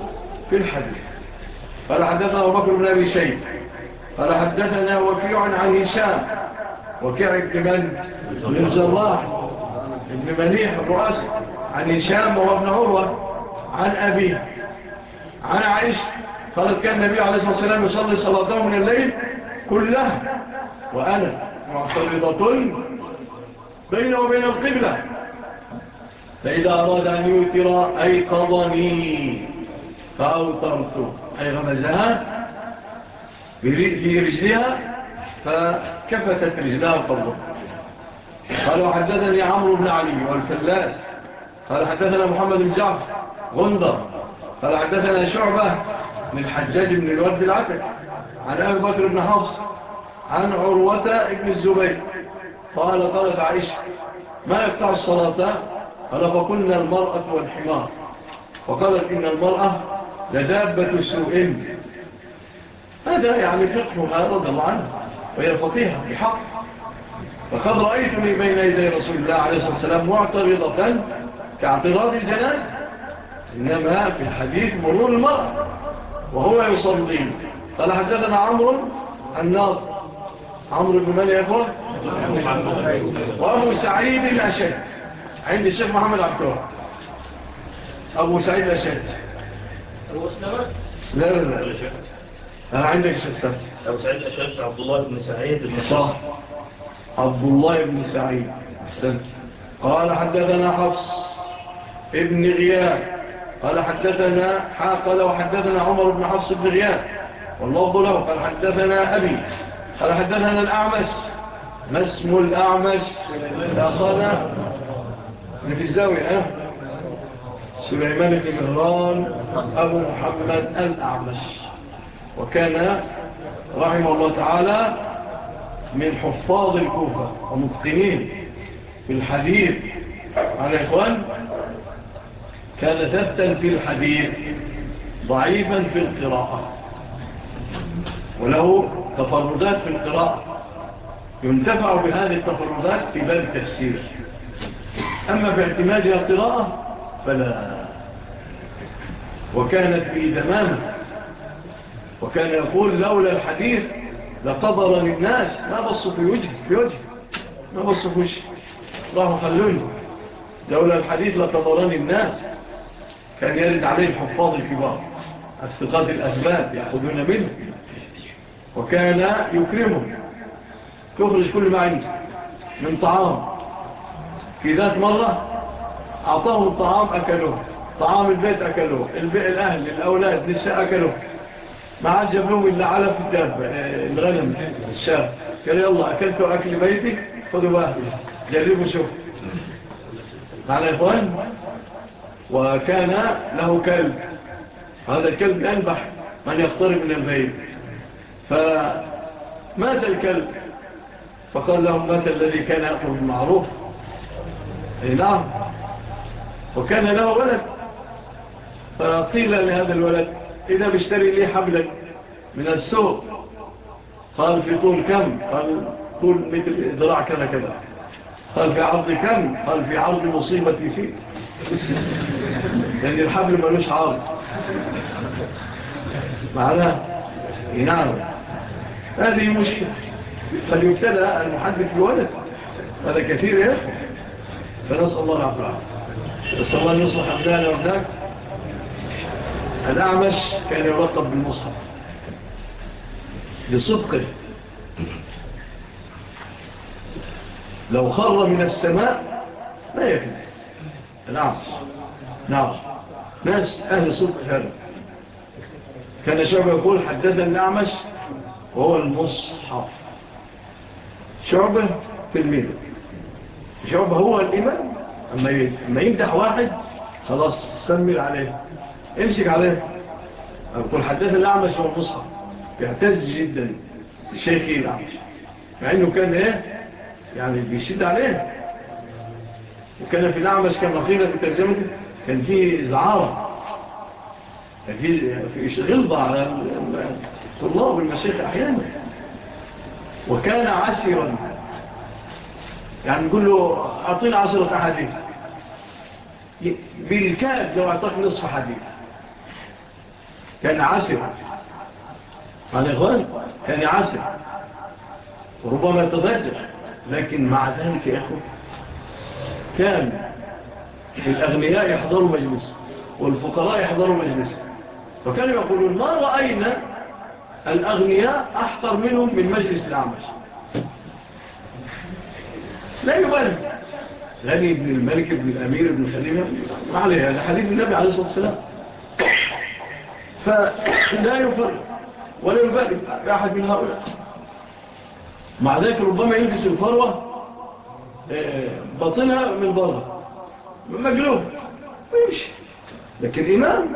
في الحديث. فلحدثنا حدثنا أبو بكر بن أبي شيء قال حدثنا وفيع عن هشام. وكيع ابن من؟ ابن زراح ابن مليح الرؤاسي عن هشام وابن عروة عن أبيه عن عيش قالت كان النبي عليه الصلاة والسلام يصلي صلاته من الليل كلها وأنا معترضة بينه وبين القبلة فإذا أراد أن يوتر أيقظني فأوترته أي غمزها في رجلها فكفتت رجلها الطبق قالوا حدثني عمرو بن علي والفلاس. قال حدثنا محمد بن جعفر غندر. قال حدثنا شعبة من الحجاج بن الورد العتك عن أبي بكر بن حفص. عن عروة بن الزبير. قال قالت عائشة ما يفتع الصلاة؟ قال فقلنا المرأة والحمار. فقالت إن المرأة لدابة سوء. هذا يعني فقه هذا الله عنه. وهي فضيحة في حق فقد رأيتني بين يدي رسول الله عليه الصلاة والسلام معترضة كاعتراض الجناز إنما في الحديث مرور المرأة وهو يصلي. قال حدثنا عمرو الناظر عمرو بن مالي يقول وأبو سعيد الأشد. عند الشيخ محمد عبدالله أبو سعيد الأشد. أبو سنوات لا. لا لا. أنا عندك شيخ أبو سعيد الأشعري عبد الله بن سعيد صح. عبد الله بن سعيد. أحسنت. قال حدثنا حفص ابن غياب قال حدثنا حاقل وحدثنا عمر بن حفص بن غياب والله له. قال حدثنا أبي. قال حدثنا الأعمش. ما اسم الأعمش؟ أخذنا من في الزاوية أه؟ سليمان بن مهران أبو محمد الأعمش. وكان رحمه الله تعالى من حفاظ الكوفة ومتقنين في الحديث. على إخوان كان ثبتا في الحديث ضعيفا في القراءة وله تفردات في القراءة. ينتفع بهذه التفردات في باب التفسير. أما في اعتماد القراءة فلا. وكانت في زمانه وكان يقول لولا الحديث لقبر للناس ما بصوا في وجه في وجه ما بصوا في وجه. راحوا خلوني لولا الحديث لقبرني الناس. كان يرد عليه الحفاظ الكبار. الثقات الأسباب يأخذون منه وكان يكرمهم. تخرج كل ما عنده من طعام. في ذات مرة أعطاهم الطعام أكلوه. طعام البيت أكلوه. الأهل الأولاد نساء أكلوه. ما عاد إلا علف الدابة الغنم. الشاب. قال يلا أكلت أكل بيتك خذوا بقى جربوا شوف معنا إخوان وكان له كلب. هذا الكلب ينبح من يقترب من البيت. فمات الكلب. فقال لهم مات الذي كان يأكل بالمعروف. أي نعم. وكان له ولد. فقيل لهذا الولد إذا بيشتري لي حبلا من السوق. قال في طول كم؟ قال طول مثل ذراع كذا كذا. قال في عرض كم؟ قال في عرض مصيبتي فيه. لأن الحبل ملوش عرض. معنا نعم هذه مشكلة. فليبتدى المحدث بولد هذا كثير يا فنسأل الله العفو نسأل الله أن يصلح أبدانا وأبدالك الأعمش كان يلقب بالمصحف. لصدقه لو خر من السماء لا يكذب الأعمش. نعم. ناس أهل صدق هذا كان شعب يقول حدد الأعمش وهو المصحف. شعبة في الميل. شعبة هو الإيمان أما يمدح واحد خلاص سمر عليه. امسك عليها أقول حدثنا الأعمش والمصحف. يعتز جدا. الشيخ إيه الأعمش؟ مع أنه كان إيه؟ يعني بيشد عليه. وكان في الأعمش كما قيل في الترجمة كان فيه إزعارة كان فيه غلبة على الطلاب المشيخ أحيانا. وكان عسرا يعني نقول له أعطينا عشرة حديث بالكاد لو أعطاك نصف حديث كان عاشر قال إخوان كان عاشر ربما يتضجر لكن مع ذلك يا أخو كان الأغنياء يحضروا مجلسه والفقراء يحضروا مجلسه فكان يقولون ما رأينا الأغنياء أحطر منهم من مجلس العمش لا يبالي. غني ابن الملك ابن الأمير ابن الخليفة ما عليه هذا حديث النبي عليه الصلاة والسلام. فلا يفرق ولا يبالي لأحد من هؤلاء. مع ذلك ربما يلبس الفروة آه، بطنها من بره مجلوب ويمشي لكن إمام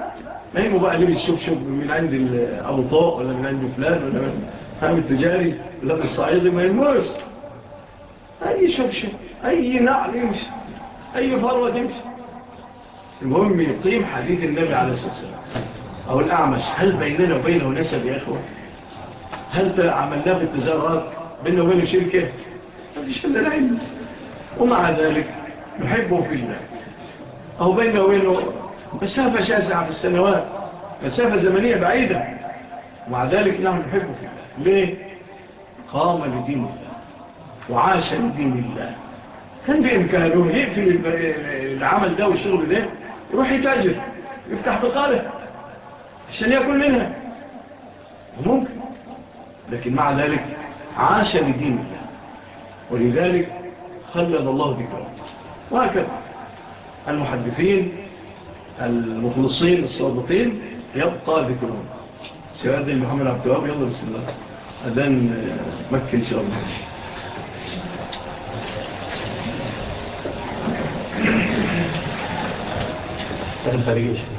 ما هي بقى لبس شوف شوف من عند الأوطاء ولا من عند فلان ولا من هام التجاري ولا من الصعيد ما يموش أي شوف شوف أي نعل يمشي أي فروة تمشي. المهم يقيم حديث النبي عليه الصلاة والسلام. أو الأعمش. هل بيننا وبينه نسب يا أخوة؟ هل عملناه بالتزارات بيننا وبينه شركة؟ مفيش إلا العلم. ومع ذلك نحبه في الله. أو بيننا وبينه مسافة شاسعة في السنوات مسافة زمنية بعيدة. ومع ذلك نحن نحبه في الله. ليه؟ قام لدين الله وعاش لدين الله. كان بإمكانه يقفل العمل ده والشغل ده يروح يتاجر يفتح بقالة. عشان يأكل منها. ممكن لكن مع ذلك عاش لدين الله. ولذلك خلد الله ذكره. وهكذا. المحدثين المخلصين الصادقين يبقى ذكرهم. دين محمد عبد الوهاب يلا بسم الله. أذان آه، مكة إن شاء الله. Thank.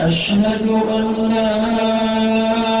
أشهد أن لا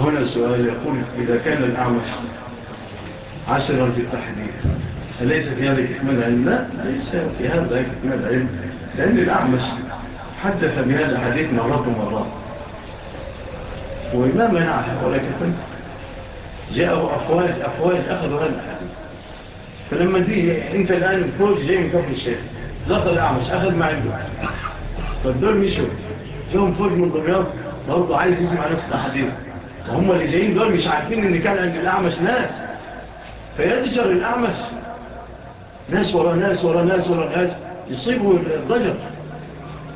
هنا سؤال يقول إذا كان الأعمش عشرا في التحديد أليس في هذا إكمال علم؟ لا ليس في هذا إكمال علم لأن الأعمش حدث بهذا الحديث مرات ومرات وما منعها ولكن جاءوا أفواج أفواج أخذوا هذا الحديث. فلما دي أنت الآن فوج جاي من كفر الشيخ دخل الأعمش أخذ معي الدعاء فالدول مشوا جاءوا فوج من ضبيض برضو عايز يسمع نفس الحديث. هم اللي جايين دول مش عارفين إن كان عند الأعمش ناس. فينتشر الأعمش. ناس ورا ناس ورا ناس ورا ناس يصيبوا الضجر.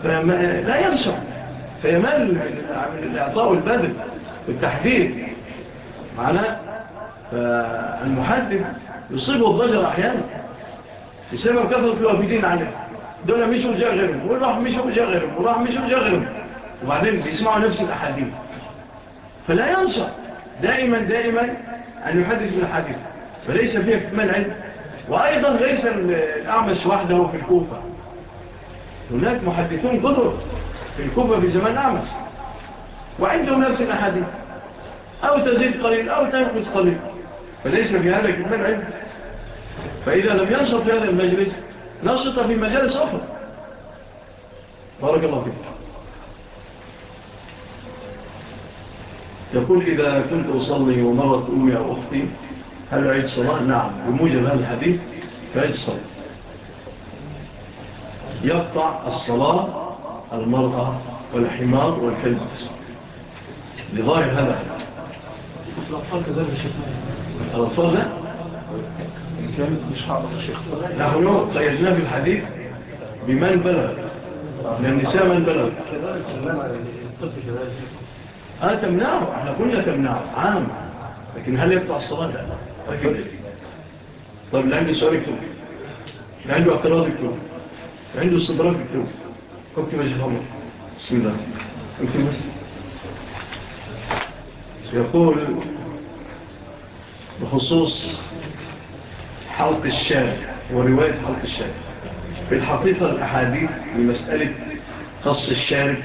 فلا ينشع فيمال من الاعطاء والبذل والتحديد معنا فالمحدد آه، يصيبه الضجر أحيانا. بسبب كثرة الوافدين عليه. دول مشوا جاء غيرهم وراح مشوا جاء غيرهم وراح مشوا جاء غيرهم. وبعدين بيسمعوا نفس الأحاديث. فلا ينصح دائما دائما أن يحدث الحديث فليس فيه اكتمال علم. وأيضا ليس الأعمش وحده في الكوفة. هناك محدثون قدر في الكوفة في زمان أعمش وعندهم نفس الأحاديث. أو تزيد قليل أو تنقص قليل. فليس في هذا كمان علم. فإذا لم ينشط في هذا المجلس نشط في مجالس أخرى. بارك الله فيك. يقول إذا كنت أصلي ومرت أمي أو أختي هل أعيد صلاة؟ نعم بموجب هذا الحديث فأعيد صلاة يقطع الصلاة المرأة والحمار والكلب لظاهر هذا الأطفال كذلك الشيخ الأطفال لا مش حاضر الشيخ نحن قيدنا في الحديث بمن بلغ للنساء من بلغ كذلك كذلك هذا تمنعه إحنا كنا تمنعه. عام. لكن هل يقطع الصلاة؟ لا. طب طيب عنده سؤال يكتب. لعنده عنده اعتراض يكتب. لعنده عنده استدراك يكتب. اكتب أجل بسم الله. كنت بس يقول بخصوص حلق الشارع ورواية حلق الشارع. في الحقيقة الأحاديث لمسألة قص الشارع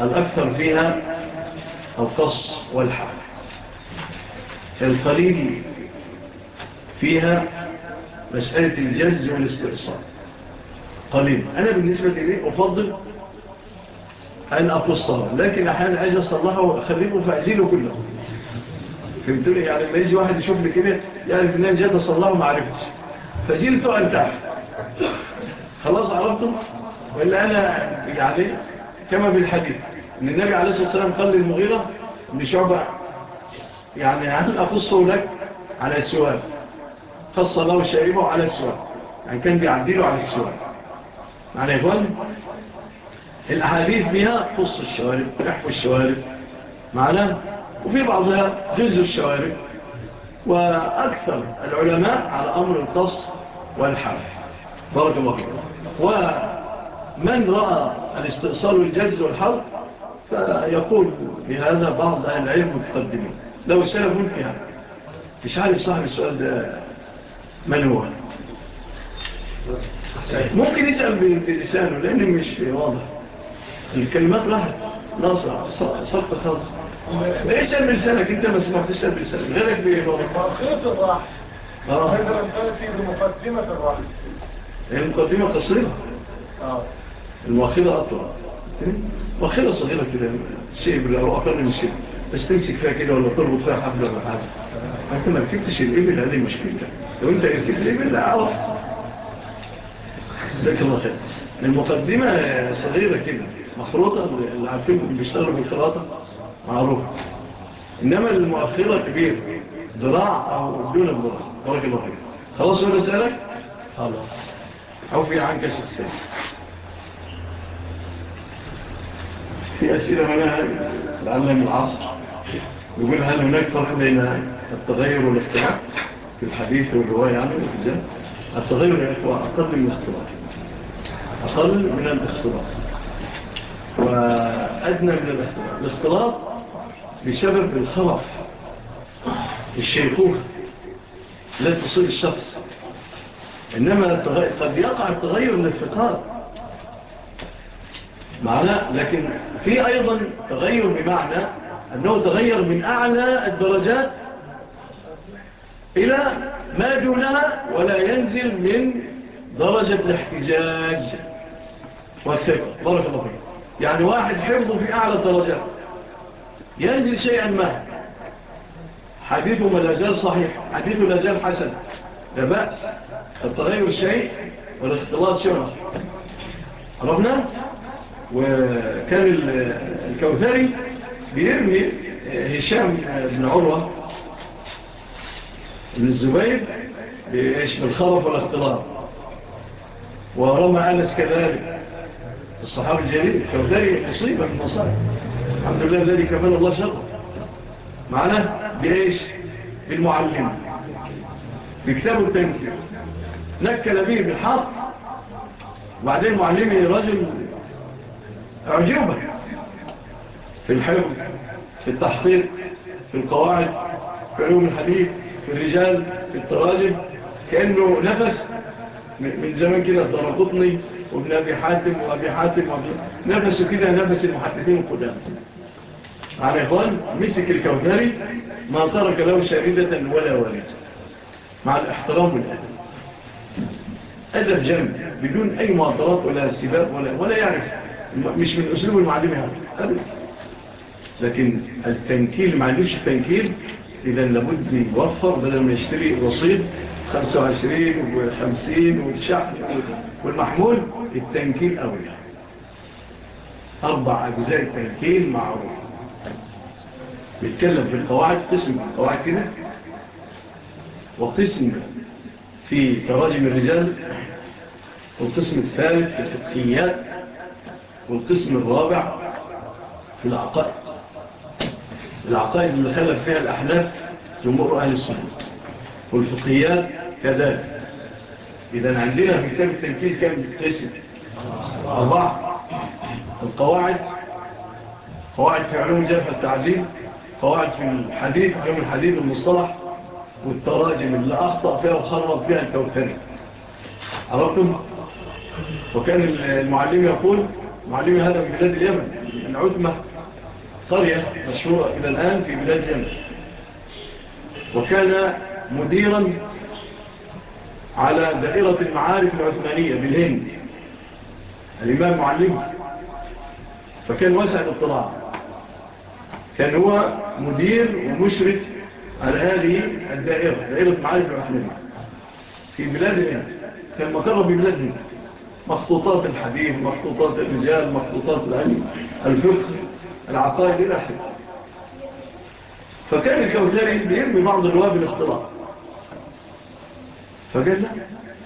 الأكثر فيها القص والحق. القليل فيها مسألة الجز والاستئصال. قليل. أنا بالنسبة لي أفضل أن أقصها لكن أحيانا أجي أصلحه وأخليه فأزيله كله. فهمت لي؟ يعني لما يجي واحد يشوف لي كده يعرف أن أنا جاد أصلحه ما عرفتش. فزيلته أنت خلاص عرفتم وإلا أنا يعني كما بالحديث ان النبي عليه الصلاة والسلام قال للمغيرة ابن شعبة يعني هل أقصه لك على السؤال؟ قص له شعيبه على السؤال يعني كان بيعديله على السؤال. معنى يا الأحاديث بها قص الشوارب نحو الشوارب معنى؟ وفي بعضها جزء الشوارب. وأكثر العلماء على أمر القص والحرف. بارك الله ومن رأى الاستئصال والجز والحرف فيقول بهذا بعض أهل العلم المتقدمين لو سلف في هذا. مش عارف صاحب السؤال ده من هو. ممكن يسأل بلسانه لأنه مش واضح. الكلمات راحت. ناصر صفت خلص ما يسأل بلسانك أنت ما سمعت تسأل بلسانك. غيرك بيضاء مؤخرة الراحة آه. هذا الثالثي بمقدمة الراحة المقدمة قصيرة. آه. المؤخرة أطول. واخرة صغيرة كده شيء بالله أو أقل من شيء بس تمسك فيها كده ولا تربط فيها حبل ولا حاجة حتى ما ركبتش الإبل هذه مشكلتك لو أنت ركبت الإبل أعرف ذاك الله خير المقدمة صغيرة كده مخروطة اللي عارفين بيشتغلوا بالخراطة معروفة إنما المؤخرة كبيرة ذراع أو دون ذراع بارك الله خير خلاص ولا سألك؟ خلاص عوفي عنك شخصين في أسئلة معناها العلم العاصر العصر. يقول هل هناك فرق بين التغير والاختلاف؟ في الحديث والرواية عنه في الجنة. التغير يعني هو أقل من الاختلاف. أقل من الاختلاف. وأدنى من الاختلاف. الاختلاف بسبب الخلف الشيخوخ لا تصير الشخص. إنما قد يقع التغير من الفقار معناه لكن في أيضا تغير بمعنى أنه تغير من أعلى الدرجات إلى ما دونها ولا ينزل من درجة الاحتجاج والثقة. بارك الله فيه يعني واحد حفظه في أعلى الدرجات. ينزل شيئا ما. حديثه ما لازال صحيح. حديثه لازال حسن. لا بأس. التغير شيء والاختلاط شيئا عرفنا؟ وكان الكوثري بيرمي آه، هشام بن عروة بن الزبير بالخرف والاختلاط. ورمى أنس كذلك. الصحابي الجليل الكوثري قصيبة من مصائب الحمد لله الذي كمال الله شر معنا بإيش؟ بالمعلم. بكتابه التنكر نكل به بالحق. وبعدين معلمي رجل أعجبك في الحفظ في التحقيق في القواعد في علوم الحديث في الرجال في التراجم. كأنه نفس من زمان كده الضرقطني وابن أبي حاتم وأبي حاتم نفسه كده نفس المحدثين القدام. على إخوان مسك الكوثري ما ترك له شريدة ولا وليد مع الاحترام والأدب أدب جنب بدون أي معطلات ولا سباب ولا, ولا يعرف مش من أسلوب المعلم هذا. لكن التنكيل ما عندوش التنكيل إذا لابد يوفر بدل ما يشتري رصيد 25 و50 والمحمول التنكيل أولى. أربع أجزاء التنكيل معروف. بيتكلم في القواعد قسم القواعد كده. وقسم في تراجم الرجال والقسم الثالث في الفقهيات. والقسم الرابع في العقائد. العقائد اللي خلف فيها الأحلاف جمهور أهل السنة والفقهيات كذلك. إذا عندنا في كتاب التنفيذ كم قسم أربعة. القواعد قواعد في علوم جرح التعليم قواعد في الحديث علوم الحديث المصطلح والتراجم اللي أخطأ فيها وخرب فيها الكوثري عرفتم؟ وكان المعلم يقول معلمي هذا في بلاد اليمن أن عثمة قرية مشهورة إلى الآن في بلاد اليمن. وكان مديرا على دائرة المعارف العثمانية بالهند. الإمام معلم. فكان واسع الاطلاع. كان هو مدير ومشرف على هذه الدائرة دائرة معارف العثمانية في بلاد اليمن. كان مقرب بلاد اليمن. مخطوطات الحديث مخطوطات الرجال مخطوطات العلم الفقه العقائد إلى حد فكان الكوثري بيرمي بعض الرواب الاختلاط فقال له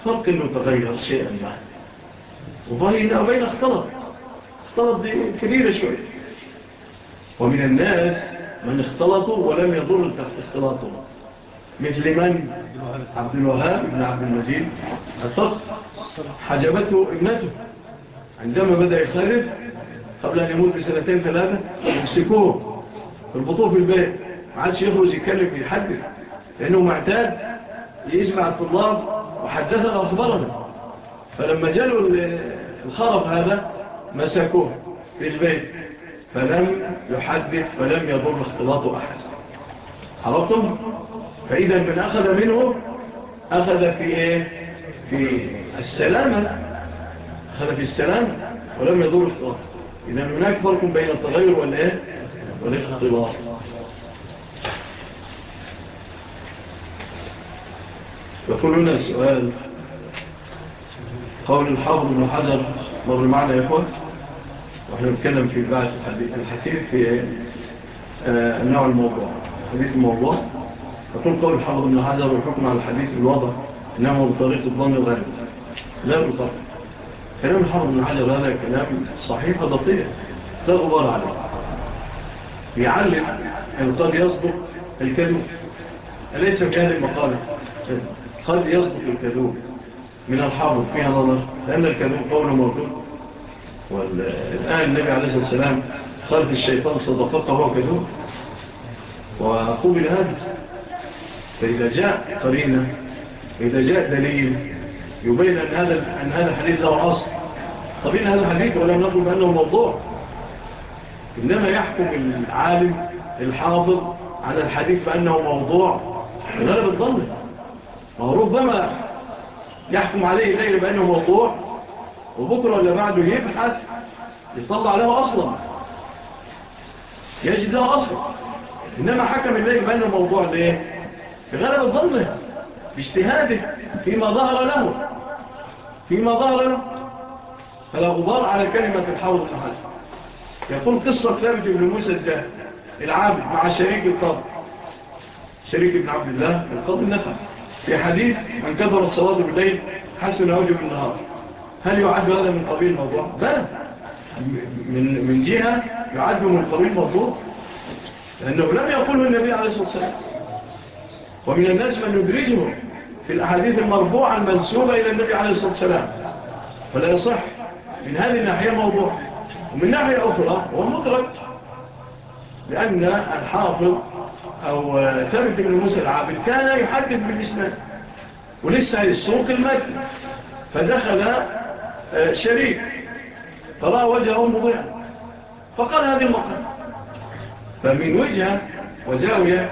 فرق أنه تغير شيئا بعد وبين بين اختلط اختلط بكبيرة شوية. ومن الناس من اختلطوا ولم يضر تحت اختلاطهم. مثل من عبد الوهاب بن عبد المجيد. الصف حجبته ابنته. عندما بدأ يخرف قبل أن يموت بسنتين ثلاثة يمسكوه يربطوه في البيت. ما عادش يخرج يتكلم يحدث لأنه معتاد يجمع الطلاب وحدثنا أخبرنا فلما جلوا الخرف هذا مسكوه في البيت. فلم يحدث فلم يضر اختلاطه أحد. عرفتم؟ فإذا من أخذ منه أخذ في إيه؟ في السلامة أخذ في السلامة ولم يدور الطلاق إذا هناك فرق بين التغير والإيه والاختبار. يقول هنا السؤال قول الحافظ بن حجر مر معنا يا إخوان. وإحنا بنتكلم في بعض الحديث الحديث في آه، النوع الموضوع. حديث الموضوع. يقول قول الحمد ابن حجر والحكم على الحديث الوضع إنما طريق الظن الغالب لا بالطرق كلام الحمد ابن حجر هذا كلام صحيح دقيق لا غبار عليه. بيعلم أن قد يصدق الكذوب. أليس كان مقالة؟ قد يصدق الكذوب. من الحرب فيها نظر لأن الكذوب قول موجود. والآن النبي عليه السلام خلف الشيطان صدقته هو كذوب وقوم هذا فإذا جاء قرينة فإذا جاء دليل يبين أن هذا, أن هذا حديث له أصل طب هذا حديث ولم نقل بأنه موضوع. إنما يحكم العالم الحاضر على الحديث بأنه موضوع. غلب الظن. وربما يحكم عليه الليل بأنه موضوع. وبكرة اللي بعده يبحث يطلع له أصلا. يجد له أصلا. إنما حكم الليل بأنه موضوع ليه؟ غلب ظنه باجتهاده فيما ظهر له. فيما ظهر له. فلا غبار على كلمة الحول الخماسي يقول قصة ثابت بن موسى الزاهد العابد مع شريك القاضي شريك ابن عبد الله القاضي النفع في حديث من كبر الصلاة بالليل حسن أوجب النهار. هل يعد هذا من قبيل الموضوع؟ بلى. من, من جهة يعد من قبيل الموضوع. لأنه لم يقوله النبي عليه الصلاة والسلام. ومن الناس من يدرجهم في الأحاديث المرفوعة المنسوبة إلى النبي عليه الصلاة والسلام. فلا يصح من هذه الناحية موضوع. ومن ناحية أخرى هو مدرج. لأن الحافظ أو ثابت بن موسى العابد كان يحدد بالإسلام ولسه السوق المتن فدخل آه، شريك. فرأى وجهه مضيع فقال هذه المقام فمن وجهة وزاوية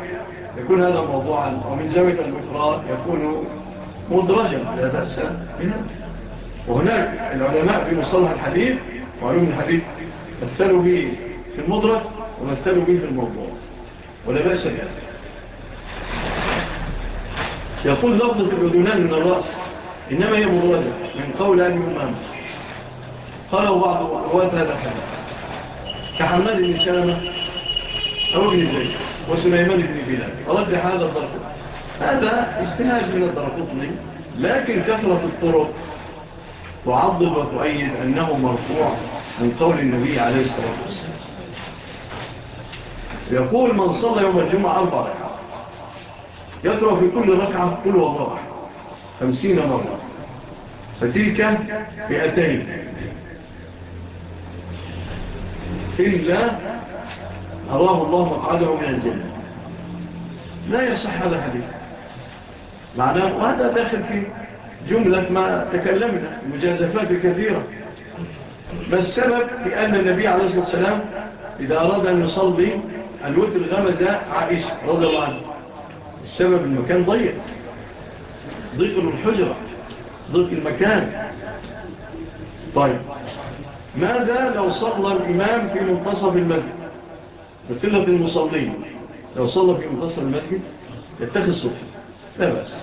يكون هذا موضوعا ومن زاوية المفراد يكون مدرجا لا بأس منه وهناك العلماء في مصطلح الحديث وعلوم الحديث مثلوا به في المدرج ومثلوا به في الموضوع. ولا بأس بهذا. يقول لفظة الأذنان من الرأس إنما هي مدرجة من قول أن يمام قالوا بعض رواة هذا الحديث كحمد بن سلمة أو ابن زيد. وسليمان بن بلال. رد هذا الضرق هذا استناد من الضرق لكن كثرة الطرق تعضب وتؤيد أنه مرفوع من قول النبي عليه الصلاة والسلام. يقول من صلى يوم الجمعة أربع ركعة يقرأ في كل ركعة كل وضع خمسين مرة. فتلك مئتين. إلا أراه الله مقعده من الجنة. لا يصح هذا حديث معناه وهذا داخل في جملة ما تكلمنا مجازفات كثيرة. بس سبب في أن النبي عليه الصلاة والسلام إذا أراد أن يصلي الوتر غمز عائشة رضي الله عنه السبب المكان ضيق. ضيق الحجرة. ضيق المكان. طيب. ماذا لو صلى الإمام في منتصف المسجد؟ وقلة المصلين لو صلى في مقصر المسجد يتخذ صفة لا بأس.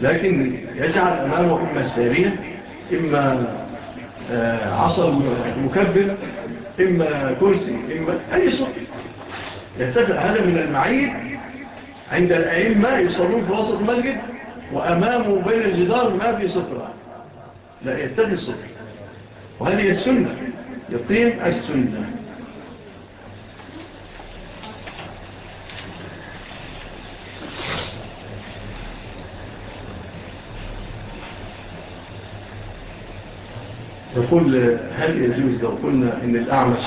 لكن يجعل أمامه إما السارية إما آه، عصر مكبر إما كرسي إما أي صفر يتفق هذا من المعيد عند الأئمة يصلون في وسط المسجد وأمامه بين الجدار ما في صفة لا يتخذ صفة وهذه السنة. يقيم السنة. يقول هل يجوز لو قلنا إن الأعمش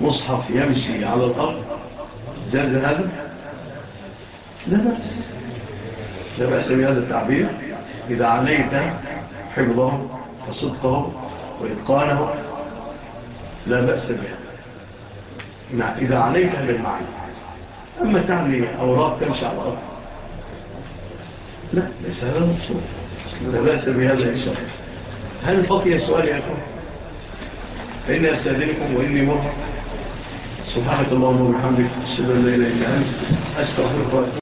مصحف يمشي على الأرض جاز هذا؟ لا بأس. لا بأس بهذا التعبير. إذا عليت حفظه وصدقه وإتقانه لا بأس بها نعم، إذا عليك بالمعنى. أما تعني أوراق تمشي على الأرض لا ليس هذا مبسوط لا بأس بهذا إن شاء الله. هل بقي السؤال يا فإني أستأذنكم وإني مرحب سبحانك اللهم وبحمدك أشهد أن لا إله إلا أنت أستغفر